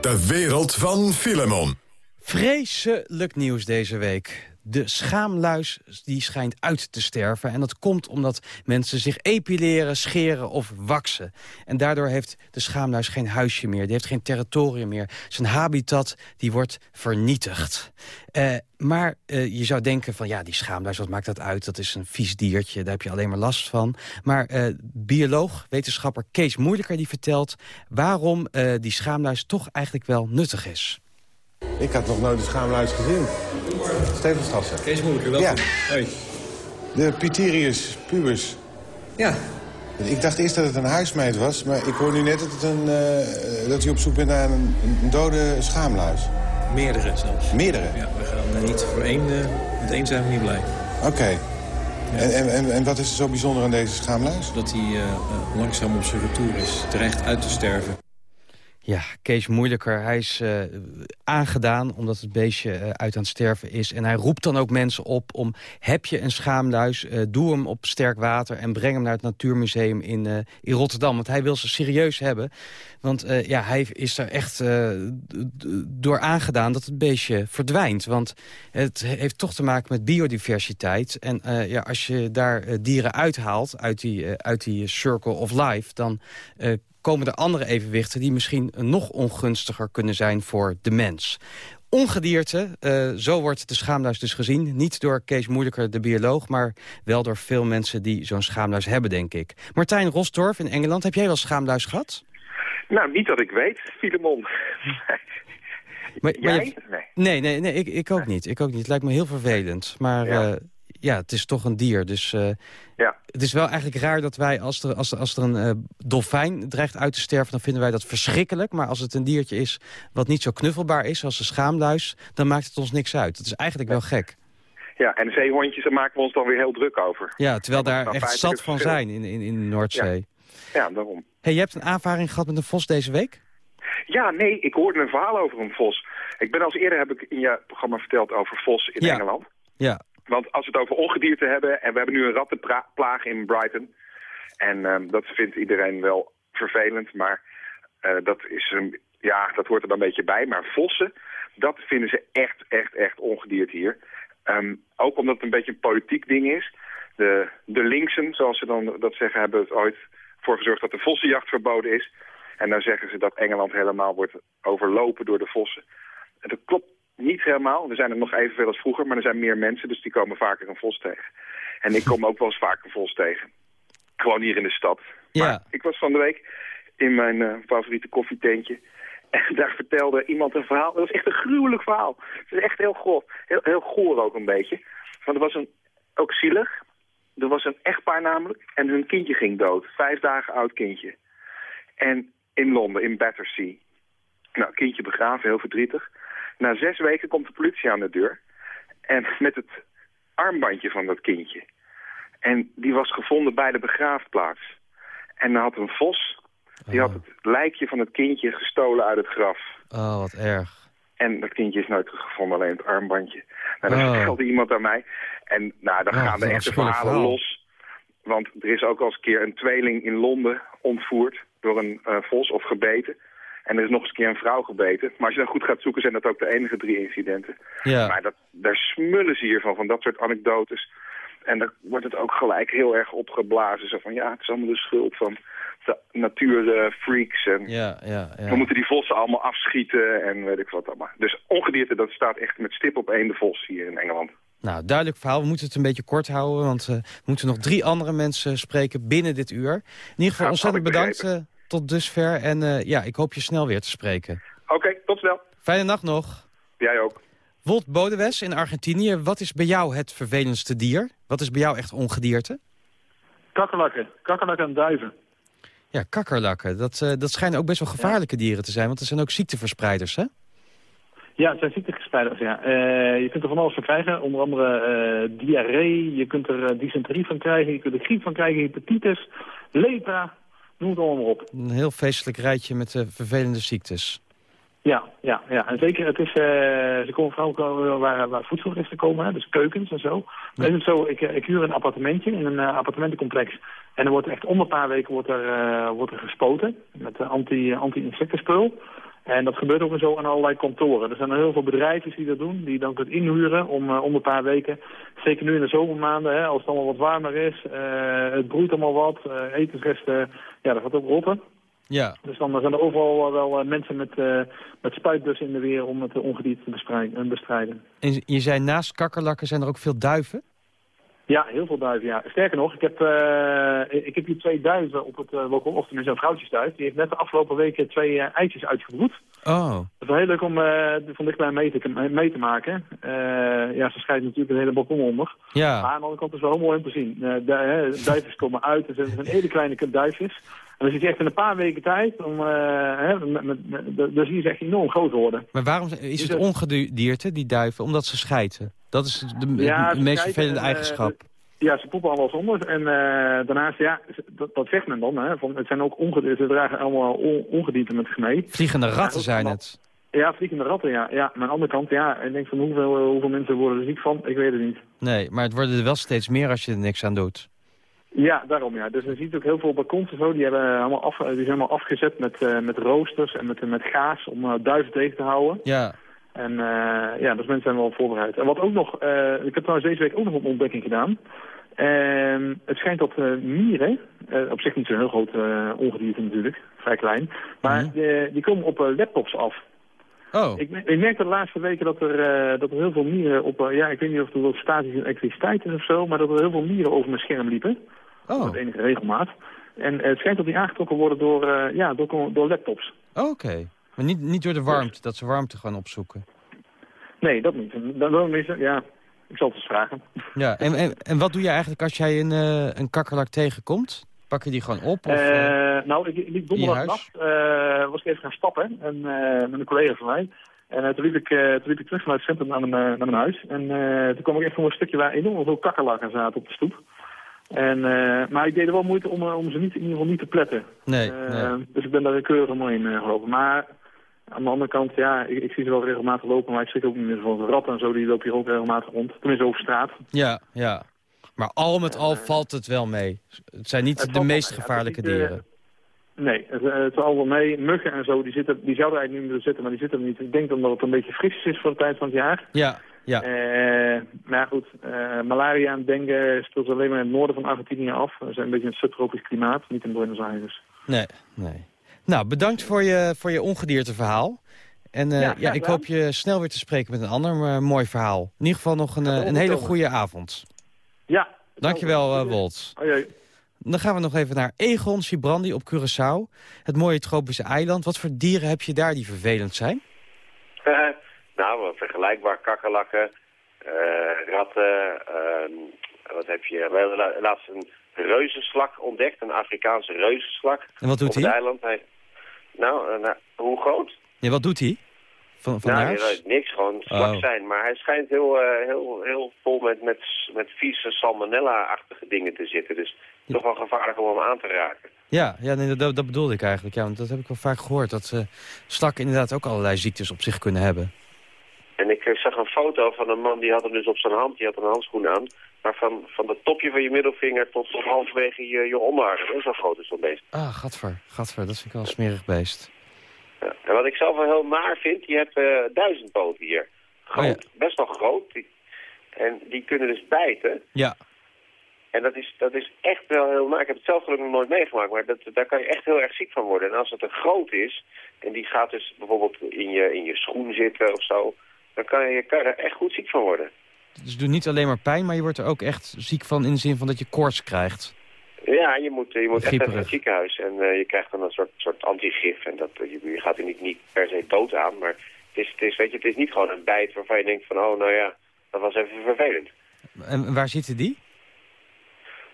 De wereld van Filemon. Vreselijk nieuws deze week. De schaamluis die schijnt uit te sterven. En dat komt omdat mensen zich epileren, scheren of waksen. En daardoor heeft de schaamluis geen huisje meer. Die heeft geen territorium meer. Zijn habitat die wordt vernietigd. Eh, maar eh, je zou denken van ja, die schaamluis, wat maakt dat uit? Dat is een vies diertje, daar heb je alleen maar last van. Maar eh, bioloog, wetenschapper Kees Moeilijker die vertelt... waarom die schaamluis toch eigenlijk wel nuttig is. Ik had nog nooit een schaamluis gezien. Stevenstrasse. Kees Moeilijker, welkom. Ja. Hoi. De Piterius pubis. Ja. Ik dacht eerst dat het een huismeid was, maar ik hoor nu net dat, het een, eh, dat u op zoek bent naar een, een dode schaamluis. Meerdere zelfs. Meerdere? Ja, we gaan niet voor één, eh, met één zijn we niet blij. Oké. En, en, en, en wat is er zo bijzonder aan deze schaamluis? Dat hij eh, langzaam op zijn retour is, terecht uit te sterven. Ja, Kees Moeilijker, hij is eh, aangedaan omdat het beestje eh, uit aan het sterven is. En hij roept dan ook mensen op om, heb je een schaamluis, eh, doe hem op sterk water... en breng hem naar het Natuurmuseum in, in Rotterdam. Want hij wil ze serieus hebben. Want ja, hij is er echt door aangedaan dat het beestje verdwijnt. Want het heeft toch te maken met biodiversiteit. En ja, als je daar dieren uithaalt uit die, uit die circle of life... dan komen er andere evenwichten die misschien eh, nog ongunstiger kunnen zijn voor de mens. Ongedierte, eh, zo wordt de schaamluis dus gezien. Niet door Kees Moeilijker, de bioloog, maar wel door veel mensen die zo'n schaamluis hebben, denk ik. Martijn Rosdorf in Engeland, heb jij wel schaamluis gehad? Nou, niet dat ik weet, Filemon. Maar, maar Jij? je- Nee. nee, nee, nee ik, ik ook niet. Ik ook niet. Het lijkt me heel vervelend. Maar Ja. ja, ja het is toch een dier. Dus eh, Ja. het is wel eigenlijk raar dat wij, als er, als als er een eh, dolfijn dreigt uit te sterven... dan vinden wij dat verschrikkelijk. Maar als het een diertje is wat niet zo knuffelbaar is als een schaamluis... dan maakt het ons niks uit. Dat is eigenlijk wel gek. Ja, en zeehondjes, daar maken we ons dan weer heel druk over. Ja, terwijl daar echt zat van zijn in, in, in de Noordzee. Ja, daarom. Hey, je hebt een aanvaring gehad met een vos deze week? Ja, nee, ik hoorde een verhaal over een vos. Ik ben als eerder, heb ik in je programma verteld over vos in Ja. Engeland. Ja. Want als we het over ongedierte hebben, en we hebben nu een rattenplaag in Brighton. En ehm, dat vindt iedereen wel vervelend, maar eh, dat, is een, ja, dat hoort er dan een beetje bij. Maar vossen, dat vinden ze echt, echt, echt ongedierte hier. Ehm, ook omdat het een beetje een politiek ding is. De, de linksen, zoals ze dan dat zeggen, hebben het ooit voor gezorgd dat de vossenjacht verboden is. En dan zeggen ze dat Engeland helemaal wordt overlopen door de vossen. En dat klopt niet helemaal. Er zijn er nog evenveel als vroeger, maar er zijn meer mensen, dus die komen vaker een vos tegen. En ik kom ook wel eens vaak een vos tegen. Gewoon hier in de stad. Ja. Maar ik was van de week in mijn eh, favoriete koffietentje. En daar vertelde iemand een verhaal. Dat was echt een gruwelijk verhaal. Het is echt heel goor. Heel, heel goor ook een beetje. Want er was een, ook zielig. Er was een echtpaar namelijk. En hun kindje ging dood. Vijf dagen oud kindje. En in Londen, in Battersea. Nou, kindje begraven, heel verdrietig. Na zes weken komt de politie aan de deur. En met het armbandje van dat kindje. En die was gevonden bij de begraafplaats. En dan had een vos, die had het lijkje van het kindje gestolen uit het graf. Oh, wat erg. En dat kindje is nooit teruggevonden, alleen het armbandje. Nou, dat Oh. vertelde iemand aan mij. En nou, dan Oh, gaan de echte verhalen verhaal. los. Want er is ook al eens een keer een tweeling in Londen ontvoerd door een eh, vos of gebeten. En er is nog eens een keer een vrouw gebeten. Maar als je dan goed gaat zoeken, zijn dat ook de enige drie incidenten. Ja. Maar dat, daar smullen ze hiervan, van dat soort anekdotes. En dan wordt het ook gelijk heel erg opgeblazen. Zo van, ja, het is allemaal de schuld van de natuurfreaks. En Ja, ja, ja. we moeten die vossen allemaal afschieten en weet ik wat allemaal. Dus ongedierte, dat staat echt met stip op één de vos hier in Engeland. Nou, duidelijk verhaal. We moeten het een beetje kort houden, want eh, we moeten nog drie andere mensen spreken binnen dit uur. In ieder geval Ja, ontzettend bedankt tot dusver. En eh, ja, ik hoop je snel weer te spreken. Oké, tot snel. Fijne nacht nog. Jij ook. Wolt Bodewes in Argentinië, wat is bij jou het vervelendste dier? Wat is bij jou echt ongedierte? Kakkerlakken. Kakkerlakken en duiven. Ja, kakkerlakken. Dat, eh, dat schijnen ook best wel gevaarlijke dieren te zijn, want er zijn ook ziekteverspreiders, hè? Ja, het zijn ziektegespreiders, ja. Eh, je kunt er van alles van krijgen. Onder andere eh, diarree, je kunt er eh, dysenterie van krijgen, je kunt er griep van krijgen, hepatitis, lepra, noem het allemaal maar op. Een heel feestelijk rijtje met eh, vervelende ziektes. Ja, ja, ja. En zeker, het is, eh, ze komen vooral waar, waar voedselresten komen, hè, dus keukens en zo. Dan is het zo, ik, eh, ik huur een appartementje in een appartementencomplex. En er wordt echt om een paar weken wordt er, wordt er gespoten met eh, anti, anti-insectenspul. En dat gebeurt ook zo aan allerlei kantoren. Er zijn er heel veel bedrijven die dat doen, die dan kunt inhuren om, eh, om een paar weken. Zeker nu in de zomermaanden, hè, als het allemaal wat warmer is. eh, het broeit allemaal wat, eh, etensresten, ja, dat gaat ook rotten. Ja. Dus dan zijn er overal wel mensen met, met spuitbussen in de weer om het ongedierte te bestrijden. bestrijden. En je zei naast kakkerlakken zijn er ook veel duiven? Ja, heel veel duiven, ja. Sterker nog, ik heb, eh, ik heb hier twee duiven op het uh, balkon, of tenminste een vrouwtjesduif. Die heeft net de afgelopen weken twee eh, eitjes uitgebroed. Oh. Is wel heel leuk om eh, van dichtbij mee te, mee te maken. Eh, ja, ze scheiden natuurlijk een hele balkon onder. Ja. Maar aan de andere kant is het wel mooi om te zien. Eh, duifjes komen uit, er zijn, er zijn hele kleine duifjes. En dan zit je echt in een paar weken tijd, om, hè, met, met, met- dan zie je ze echt enorm groot worden. Maar waarom is het ongedierte, die duiven? Omdat ze schijten. Dat is de, de- Ja, de ze meest vervelende en, eigenschap. Ja, ze poepen allemaal zonder. En eh, daarnaast, ja, dat, dat zegt men dan. Hè, van, het zijn ook ongedierte, ze dragen allemaal on, ongedierte met zich mee. Vliegende ratten zijn het. Ja, vliegende ratten, ja. ja. Maar aan de andere kant, ja, ik denk van hoeveel, eh, hoeveel mensen worden er ziek van? Ik weet het niet. Nee, maar het worden er wel steeds meer als je er niks aan doet. Ja, daarom ja. Dus je ziet ook heel veel balkons en zo, die, hebben allemaal af, die zijn allemaal afgezet met, eh, met roosters en met, met gaas om eh, duiven tegen te houden. Ja. En ja, dus mensen zijn wel voorbereid. En wat ook nog, ik heb trouwens deze week ook nog een ontdekking gedaan. En het schijnt dat eh, mieren, eh, op zich niet zo'n heel groot eh, ongedierte natuurlijk, vrij klein, maar die, die komen op laptops af. Oh. Ik, ik merk de laatste weken dat er, dat er heel veel mieren op, ja, ik weet niet of het wel statische elektriciteit is of zo, maar dat er heel veel mieren over mijn scherm liepen. Oh. Met enige regelmaat. En het schijnt dat die aangetrokken worden door, ja, door, door laptops. Oké. Maar niet, niet door de warmte, dat ze warmte gaan opzoeken. Nee, dat niet. Dan, dan is ja, ik zal het eens vragen. Ja, en, en, en wat doe je eigenlijk als jij een, eh, een kakkerlak tegenkomt? Pak je die gewoon op? Of, eh, Eh, nou, ik, ik liep donderdagnacht, was ik even gaan stappen en, met een collega van mij. En toen, liep ik, toen liep ik terug vanuit het centrum naar mijn, naar mijn huis. En toen kwam ik echt voor een stukje waar enorm veel kakkerlakken zaten op de stoep. En, maar ik deed er wel moeite om, om ze niet, in ieder geval niet te pletten. nee, nee. Dus ik ben daar keurig omheen uh, gelopen. Maar aan de andere kant, ja, ik, ik zie ze wel regelmatig lopen. Maar ik schrik ook niet meer van de ratten en zo. Die lopen hier ook regelmatig rond. Tenminste over straat. Ja, ja. Maar al met al valt het wel mee. Het zijn niet Het de meest gevaarlijke niet, dieren. Nee, het, eh, het valt wel mee. Muggen en zo, die, zitten, die zouden eigenlijk niet meer zitten, maar die zitten er niet. Ik denk omdat het een beetje fris is voor de tijd van het jaar. Ja, ja. Eh, maar goed, eh, malaria en dengue speelt alleen maar in het noorden van Argentinië af. We zijn een beetje een subtropisch klimaat, niet in Buenos Aires. Nee, nee. Nou, bedankt voor je, voor je ongedierteverhaal. En eh, Ja, ik hoop je snel weer te spreken met een ander mooi verhaal. In ieder geval nog een, eh, een hele goede avond. Ja. Dankjewel, eh Wolt. Hoi. Dan gaan we nog even naar Egon Sibrandi op Curaçao. Het mooie tropische eiland. Wat voor dieren heb je daar die vervelend zijn? Nou, vergelijkbaar. Kakkerlakken, ratten. ehm, wat heb je? We hebben la- laatst een reuzenslak ontdekt. Een Afrikaanse reuzenslak. En wat doet op het eiland. Hij, nou, eh, nou, hoe groot? Ja, wat doet hij? Van, van nou, weet niks. Gewoon slak Oh. zijn. Maar hij schijnt heel, eh, heel, heel vol met, met, met vieze salmonella-achtige dingen te zitten. Dus toch wel gevaarlijk om hem aan te raken. Ja, ja nee, dat, dat bedoelde ik eigenlijk. Ja, want dat heb ik wel vaak gehoord. Dat eh slakken inderdaad ook allerlei ziektes op zich kunnen hebben. En ik eh, zag een foto van een man die had hem dus op zijn hand. Die had een handschoen aan. Maar van, van het topje van je middelvinger tot, tot halverwege je, je onderarm. Zo groot is zo'n beest. Ah, gadver. Gadver, dat vind ik wel een smerig beest. Ja. En wat ik zelf wel heel naar vind, je hebt eh duizendpoten hier. Groot, Oh best wel groot. Die- en die kunnen dus bijten. Ja. En dat is, dat is echt wel heel naar. Ik heb het zelf gelukkig nog nooit meegemaakt, maar dat, daar kan je echt heel erg ziek van worden. En als het te groot is, en die gaat dus bijvoorbeeld in je, in je schoen zitten of zo, dan kan je, kan er echt goed ziek van worden. Dus het doet niet alleen maar pijn, maar je wordt er ook echt ziek van in de zin van dat je koorts krijgt. Ja, je moet, je moet echt naar het ziekenhuis en eh, je krijgt dan een soort, soort antigif. En dat, je, je gaat er niet, niet per se dood aan, maar het is, het, is, weet je, het is niet gewoon een bijt waarvan je denkt van, oh nou ja, dat was even vervelend. En waar zitten die?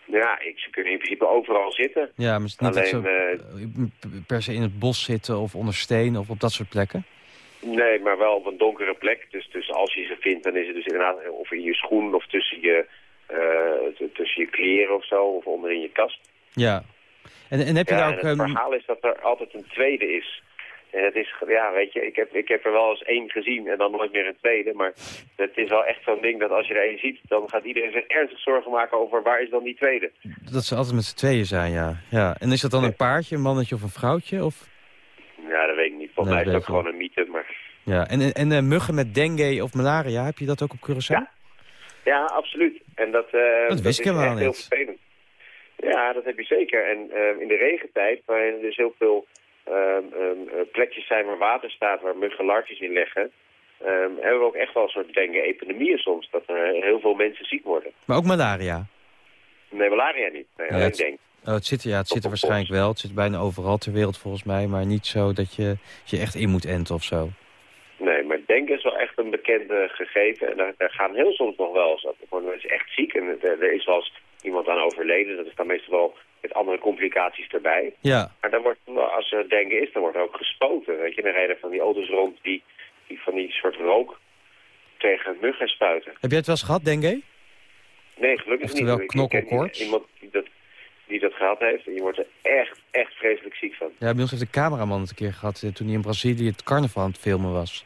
Ja, ik, ze kunnen in principe overal zitten. Ja, maar het is niet dat ze Alleen, eh, per se in het bos zitten of onder steen of op dat soort plekken. Nee, maar wel op een donkere plek. Dus, dus als je ze vindt, dan is het dus inderdaad of in je schoen of tussen je, eh, tussen je kleren of zo, of onderin je kast. Ja. En, en heb je ja, daar ook... het ehm, verhaal is dat er altijd een tweede is. En het is, ja, weet je, ik heb, ik heb er wel eens één gezien en dan nooit meer een tweede. Maar het is wel echt zo'n ding dat als je er één ziet, dan gaat iedereen zich ernstig zorgen maken over waar is dan die tweede. Dat ze altijd met z'n tweeën zijn, ja. ja. En is dat dan een paardje, een mannetje of een vrouwtje? Of... Ja, dat weet ik niet. Volgens mij is ik gewoon een. Ja, en, en, eh, muggen met dengue of malaria, heb je dat ook op Curaçao? Ja. Ja, absoluut. En dat, eh, Dat wist ik is helemaal echt heel niet. vervelend. Ja, dat heb je zeker. En eh, in de regentijd, waarin er dus heel veel ehm, ehm, eh, plekjes zijn waar water staat, waar muggen larfjes in leggen, ehm, hebben we ook echt wel een soort dengue-epidemieën soms, dat er heel veel mensen ziek worden. Maar ook malaria? Nee, malaria niet. Nee, Ja, het- denk. Oh, het zit, ja, het zit er waarschijnlijk wel. Het zit bijna overal ter wereld volgens mij. Maar niet zo dat je je echt in moet enten of zo. Denken is wel echt een bekende gegeven. En daar, daar gaan heel soms nog wel eens. Worden mensen echt ziek. En er, er is wel eens iemand aan overleden. Dat is dan meestal wel met andere complicaties erbij. Ja. Maar dan wordt, als er denken is, dan wordt er ook gespoten. Weet je, dan rijden van die auto's rond die, die van die soort rook tegen muggen spuiten. Heb jij het wel eens gehad, dengue? Nee, gelukkig Oftewel niet. Ken knokkelkoorts? Iemand die dat, gehad heeft. En je wordt er echt, echt vreselijk ziek van. Ja, bij ons heeft de cameraman het een keer gehad eh, toen hij in Brazilië het carnaval aan het filmen was.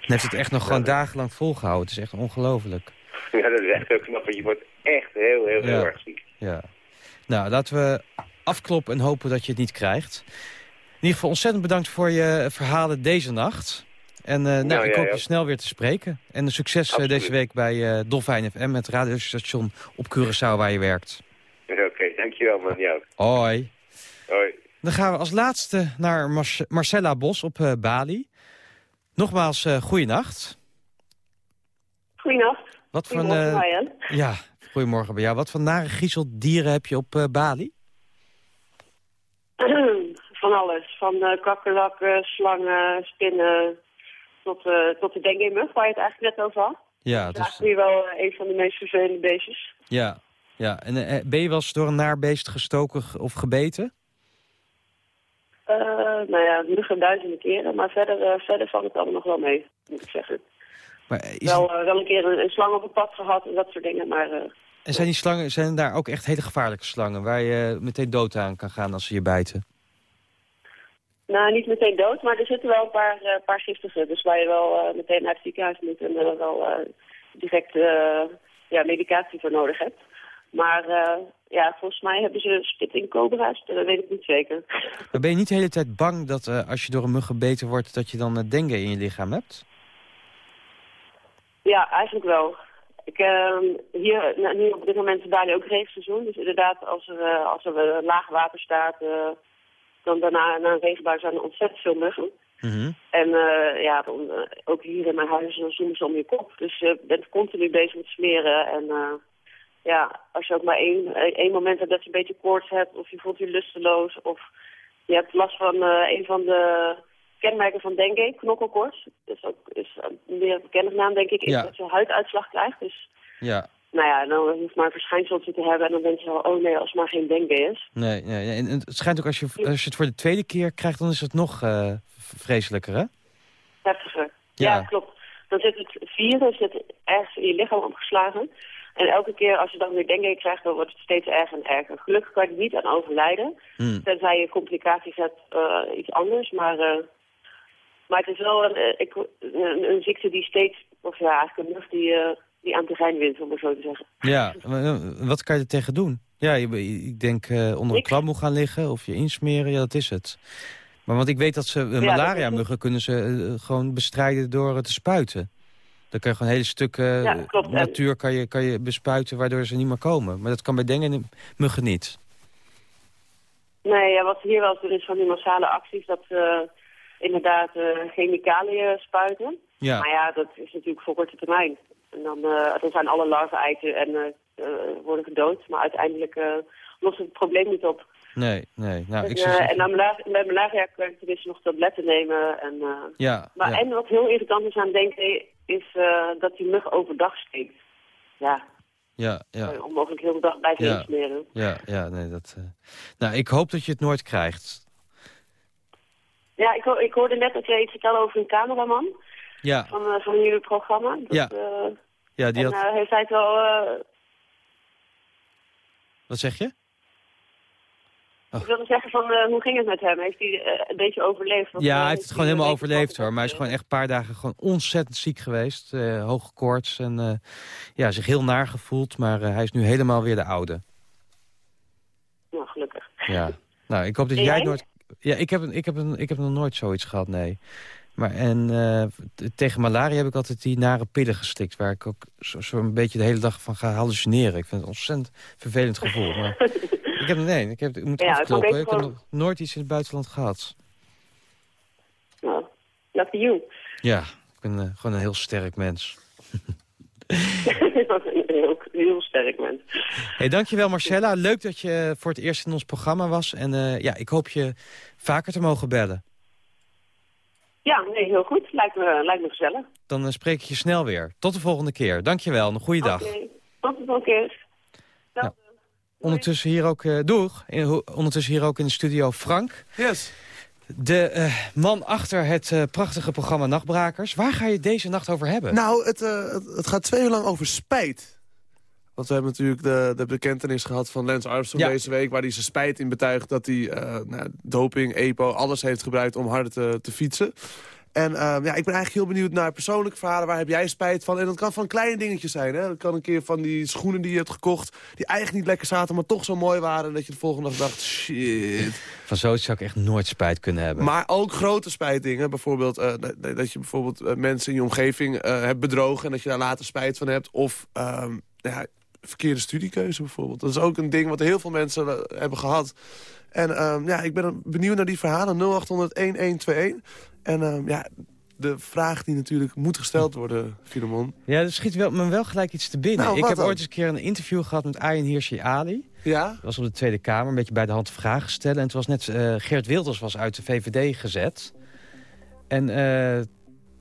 En heeft het echt nog gewoon dagenlang volgehouden. Het is echt ongelooflijk. Ja, dat is echt heel knap. Want je wordt echt heel, heel, heel Ja. erg ziek. Ja. Nou, laten we afkloppen en hopen dat je het niet krijgt. In ieder geval ontzettend bedankt voor je verhalen deze nacht. En eh, nou, Nou, ik ja, hoop ja. je snel weer te spreken. En succes eh, deze week bij Dolfijn FM, het radiostation op Curaçao waar je werkt. Dankjewel man. Jou. Hoi. Hoi. Dan gaan we als laatste naar Mar- Marcella Bos op eh, Bali. Nogmaals, eh goeienacht. Goeienacht. Wat voor Goedemorgen, eh. Ja, goedemorgen bij jou. Wat voor nare griezeldieren heb je op eh, Bali? van alles. Van eh kakkerlakken, slangen, spinnen, tot, eh, tot de dengue-mug, waar je het eigenlijk net over had. Ja, Dat is dus, eigenlijk wel eh, een van de meest vervelende beestjes. ja, ja. En eh, ben je wel eens door een naar beest gestoken of gebeten? Eh, nou ja, muggen duizenden keren, maar verder, eh, verder valt het allemaal nog wel mee, moet ik zeggen. Maar eh, is Wel, eh, wel een keer een, een slang op het pad gehad en dat soort dingen, maar... eh, En zijn die slangen, zijn daar ook echt hele gevaarlijke slangen... waar je meteen dood aan kan gaan als ze je bijten? nou, niet meteen dood, maar er zitten wel een paar, eh, paar giftige. Dus waar je wel eh, meteen naar het ziekenhuis moet en eh, wel eh, direct eh, ja, medicatie voor nodig hebt. Maar eh, ja, volgens mij hebben ze spitting cobra's, dat weet ik niet zeker. Maar ben je niet de hele tijd bang dat eh, als je door een mug gebeten wordt... dat je dan eh, dengue in je lichaam hebt? Ja, eigenlijk wel. Ik, ehm, hier, nou, nu op dit moment is Bali ook regenseizoen. Dus inderdaad, als er, als er laag water staat, dan daarna na een regenbui zijn er ontzettend veel muggen. Mhm. En ja, dan, ook hier in mijn huis dan zoomen ze om je kop. Dus je bent continu bezig met smeren. En ja, als je ook maar één, eh, één moment hebt dat je een beetje koorts hebt... of je voelt je lusteloos... of je hebt last van eh, een van de kenmerken van dengue, knokkelkoorts. Dat is ook is een meer bekende naam, denk ik, is Ja. dat je huiduitslag krijgt. Dus Ja, nou ja, dan hoeft maar een verschijnseltje te hebben... en dan denk je wel, oh nee, als het maar geen dengue is. nee, nee. nee. En het schijnt ook als je, als je het voor de tweede keer krijgt... dan is het nog eh, vreselijker, hè? Heftiger. Ja. Ja. klopt. Dan zit het virus zit ergens in je lichaam opgeslagen. En elke keer als je dan weer dengue krijgt, dan wordt het steeds erger en erger. Gelukkig kan je niet aan overlijden. Hmm. Tenzij je complicaties hebt, eh, iets anders. Maar, eh, maar het is wel een, eh, ik, een, een ziekte die steeds, of ja, eigenlijk een lucht die, eh, die aan terrein wint, om maar zo te zeggen. Ja, wat kan je er tegen doen? Ja, je, ik denk onder een kwam moet gaan liggen of je insmeren. Ja, dat is het. Maar want ik weet dat ze malaria-muggen kunnen ze gewoon bestrijden door het te spuiten. Dan kan je gewoon hele stukken Ja, eh, natuur kan je, kan je bespuiten waardoor ze niet meer komen. Maar dat kan bij dengue-muggen niet. Nee, ja, wat hier wel doen is van die massale acties, dat ze inderdaad eh, chemicaliën spuiten. Ja. Maar ja, dat is natuurlijk voor korte termijn. En dan, eh, dan zijn alle larven eiken en worden gedood. Maar uiteindelijk lost het probleem niet op. Nee, nee. Nou, en ik eh, zou en bij malaria kun je tenminste nog tabletten nemen. En, eh, ja, maar ja. en wat heel irritant is aan denken, is eh, dat die mug overdag steekt. Ja, ja, ja, onmogelijk heel de dag blijven Ja. insmeren. ja, ja, nee, dat... eh. Nou, ik hoop dat je het nooit krijgt. Ja, ik, ho- ik hoorde net dat jij iets vertelde over een cameraman Ja, van, eh, van jullie programma. Dat, Ja. eh, ja die en had... eh, heeft hij het wel... eh, Wat zeg je? Ik wilde zeggen van, eh, hoe ging het met hem? Heeft hij eh, een beetje overleefd? Ja, eh, hij heeft het gewoon helemaal overleefd hoor. Maar hij is gewoon echt een paar dagen gewoon ontzettend ziek geweest. eh, hoge koorts en ja, zich heel naar gevoeld. Maar hij is nu helemaal weer de oude. Nou, gelukkig. Ja. Nou, ik hoop dat jij jij? nooit... Ja, ik heb, een- ik, heb een, ik heb nog nooit zoiets gehad, nee. Maar en tegen malaria heb ik altijd die nare pillen gestikt... waar ik ook zo'n zo een beetje de hele dag van ga hallucineren. Ik vind het een ontzettend vervelend gevoel. Maar ik heb, nee, ik, heb, ik moet Ja, afkloppen. Ik heb nog nooit iets in het buitenland gehad. Nou, lucky you. Ja, ik ben eh, gewoon een heel sterk mens. Is een heel, heel sterk mens. Hey, dankjewel Marcella. Leuk dat je voor het eerst in ons programma was. En eh, ja, ik hoop je vaker te mogen bellen. Ja, nee, heel goed. Lijkt me, lijkt me gezellig. Dan eh, spreek ik je snel weer. Tot de volgende keer. Dankjewel. Een goede dag. Oké, tot de volgende keer. Ondertussen hier ook, eh doeg, in, ondertussen hier ook in de studio Frank. Yes. De eh, man achter het eh, prachtige programma Nachtbrakers. Waar ga je deze nacht over hebben? Nou, het, eh, het, gaat twee uur lang over spijt. Want we hebben natuurlijk de, de bekentenis gehad van Lance Armstrong Ja. deze week... waar hij zijn spijt in betuigt dat hij eh, nou, doping, EPO, alles heeft gebruikt om harder te, te fietsen. En ehm, ja, ik ben eigenlijk heel benieuwd naar persoonlijke verhalen. Waar heb jij spijt van? En dat kan van kleine dingetjes zijn. Hè? Dat kan een keer van die schoenen die je hebt gekocht... die eigenlijk niet lekker zaten, maar toch zo mooi waren... en dat je de volgende dag dacht, shit. Van zoiets zou ik echt nooit spijt kunnen hebben. Maar ook grote spijtdingen. Bijvoorbeeld eh, dat- dat je bijvoorbeeld eh, mensen in je omgeving eh, hebt bedrogen... en dat je daar later spijt van hebt. Of ehm, ja, verkeerde studiekeuze bijvoorbeeld. Dat is ook een ding wat heel veel mensen hebben gehad. En ehm, ja, ik ben benieuwd naar die verhalen. 0800-1121. En ehm, ja, de vraag die natuurlijk moet gesteld worden, Filemon. Ja, er schiet wel, me wel gelijk iets te binnen. Nou, ik heb dan? ooit eens een keer een interview gehad met Ayan Hirsi Ali. Ja? Dat was op de Tweede Kamer, een beetje bij de hand vragen stellen. En het was net, eh, Geert Wilders was uit de VVD gezet. En eh,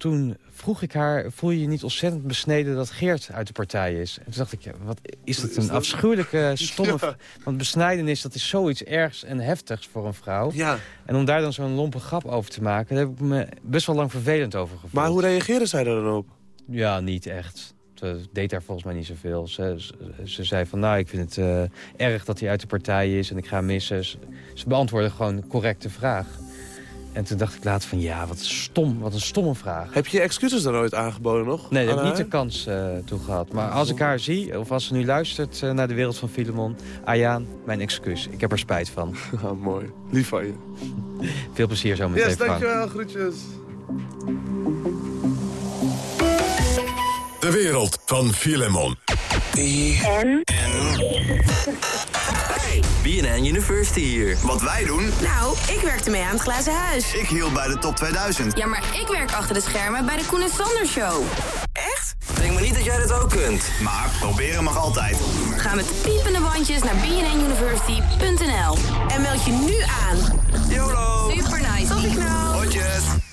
toen vroeg ik haar, voel je je niet ontzettend besneden dat Geert uit de partij is? En toen dacht ik, ja, wat is dat een afschuwelijke, stomme... Ja. Want besnijdenis, dat is zoiets ergs en heftigs voor een vrouw. Ja. En om daar dan zo'n lompe grap over te maken... daar heb ik me best wel lang vervelend over gevoeld. Maar hoe reageerde zij daar dan op? Ja, niet echt. Ze deed daar volgens mij niet zoveel. Ze, ze, ze zei van, nou, ik vind het eh, erg dat hij uit de partij is en ik ga missen. Ze, beantwoordde gewoon correcte vraag. En toen dacht ik later van, ja, wat stom, wat een stomme vraag. Heb je je excuses dan ooit aangeboden nog? Nee, daar heb ik niet de kans eh, toe gehad. Maar als ik haar zie, of als ze nu luistert eh, naar de wereld van Filemon... Ayaan, mijn excuus. Ik heb er spijt van. Ah, mooi. Lief van je. Veel plezier zo meteen, Yes, dankjewel. Groetjes. De wereld van Filemon. BNN University hier. Wat wij doen? Nou, ik werkte mee aan het glazen huis. Ik hield bij de top 2000. Ja, maar ik werk achter de schermen bij de Koen en Sander Show. Echt? Denk maar niet dat jij dat ook kunt. Maar proberen mag altijd. Ga met piepende bandjes naar bnnuniversity.nl en meld je nu aan. YOLO! Super nice. Tot ik nou. Hotjes.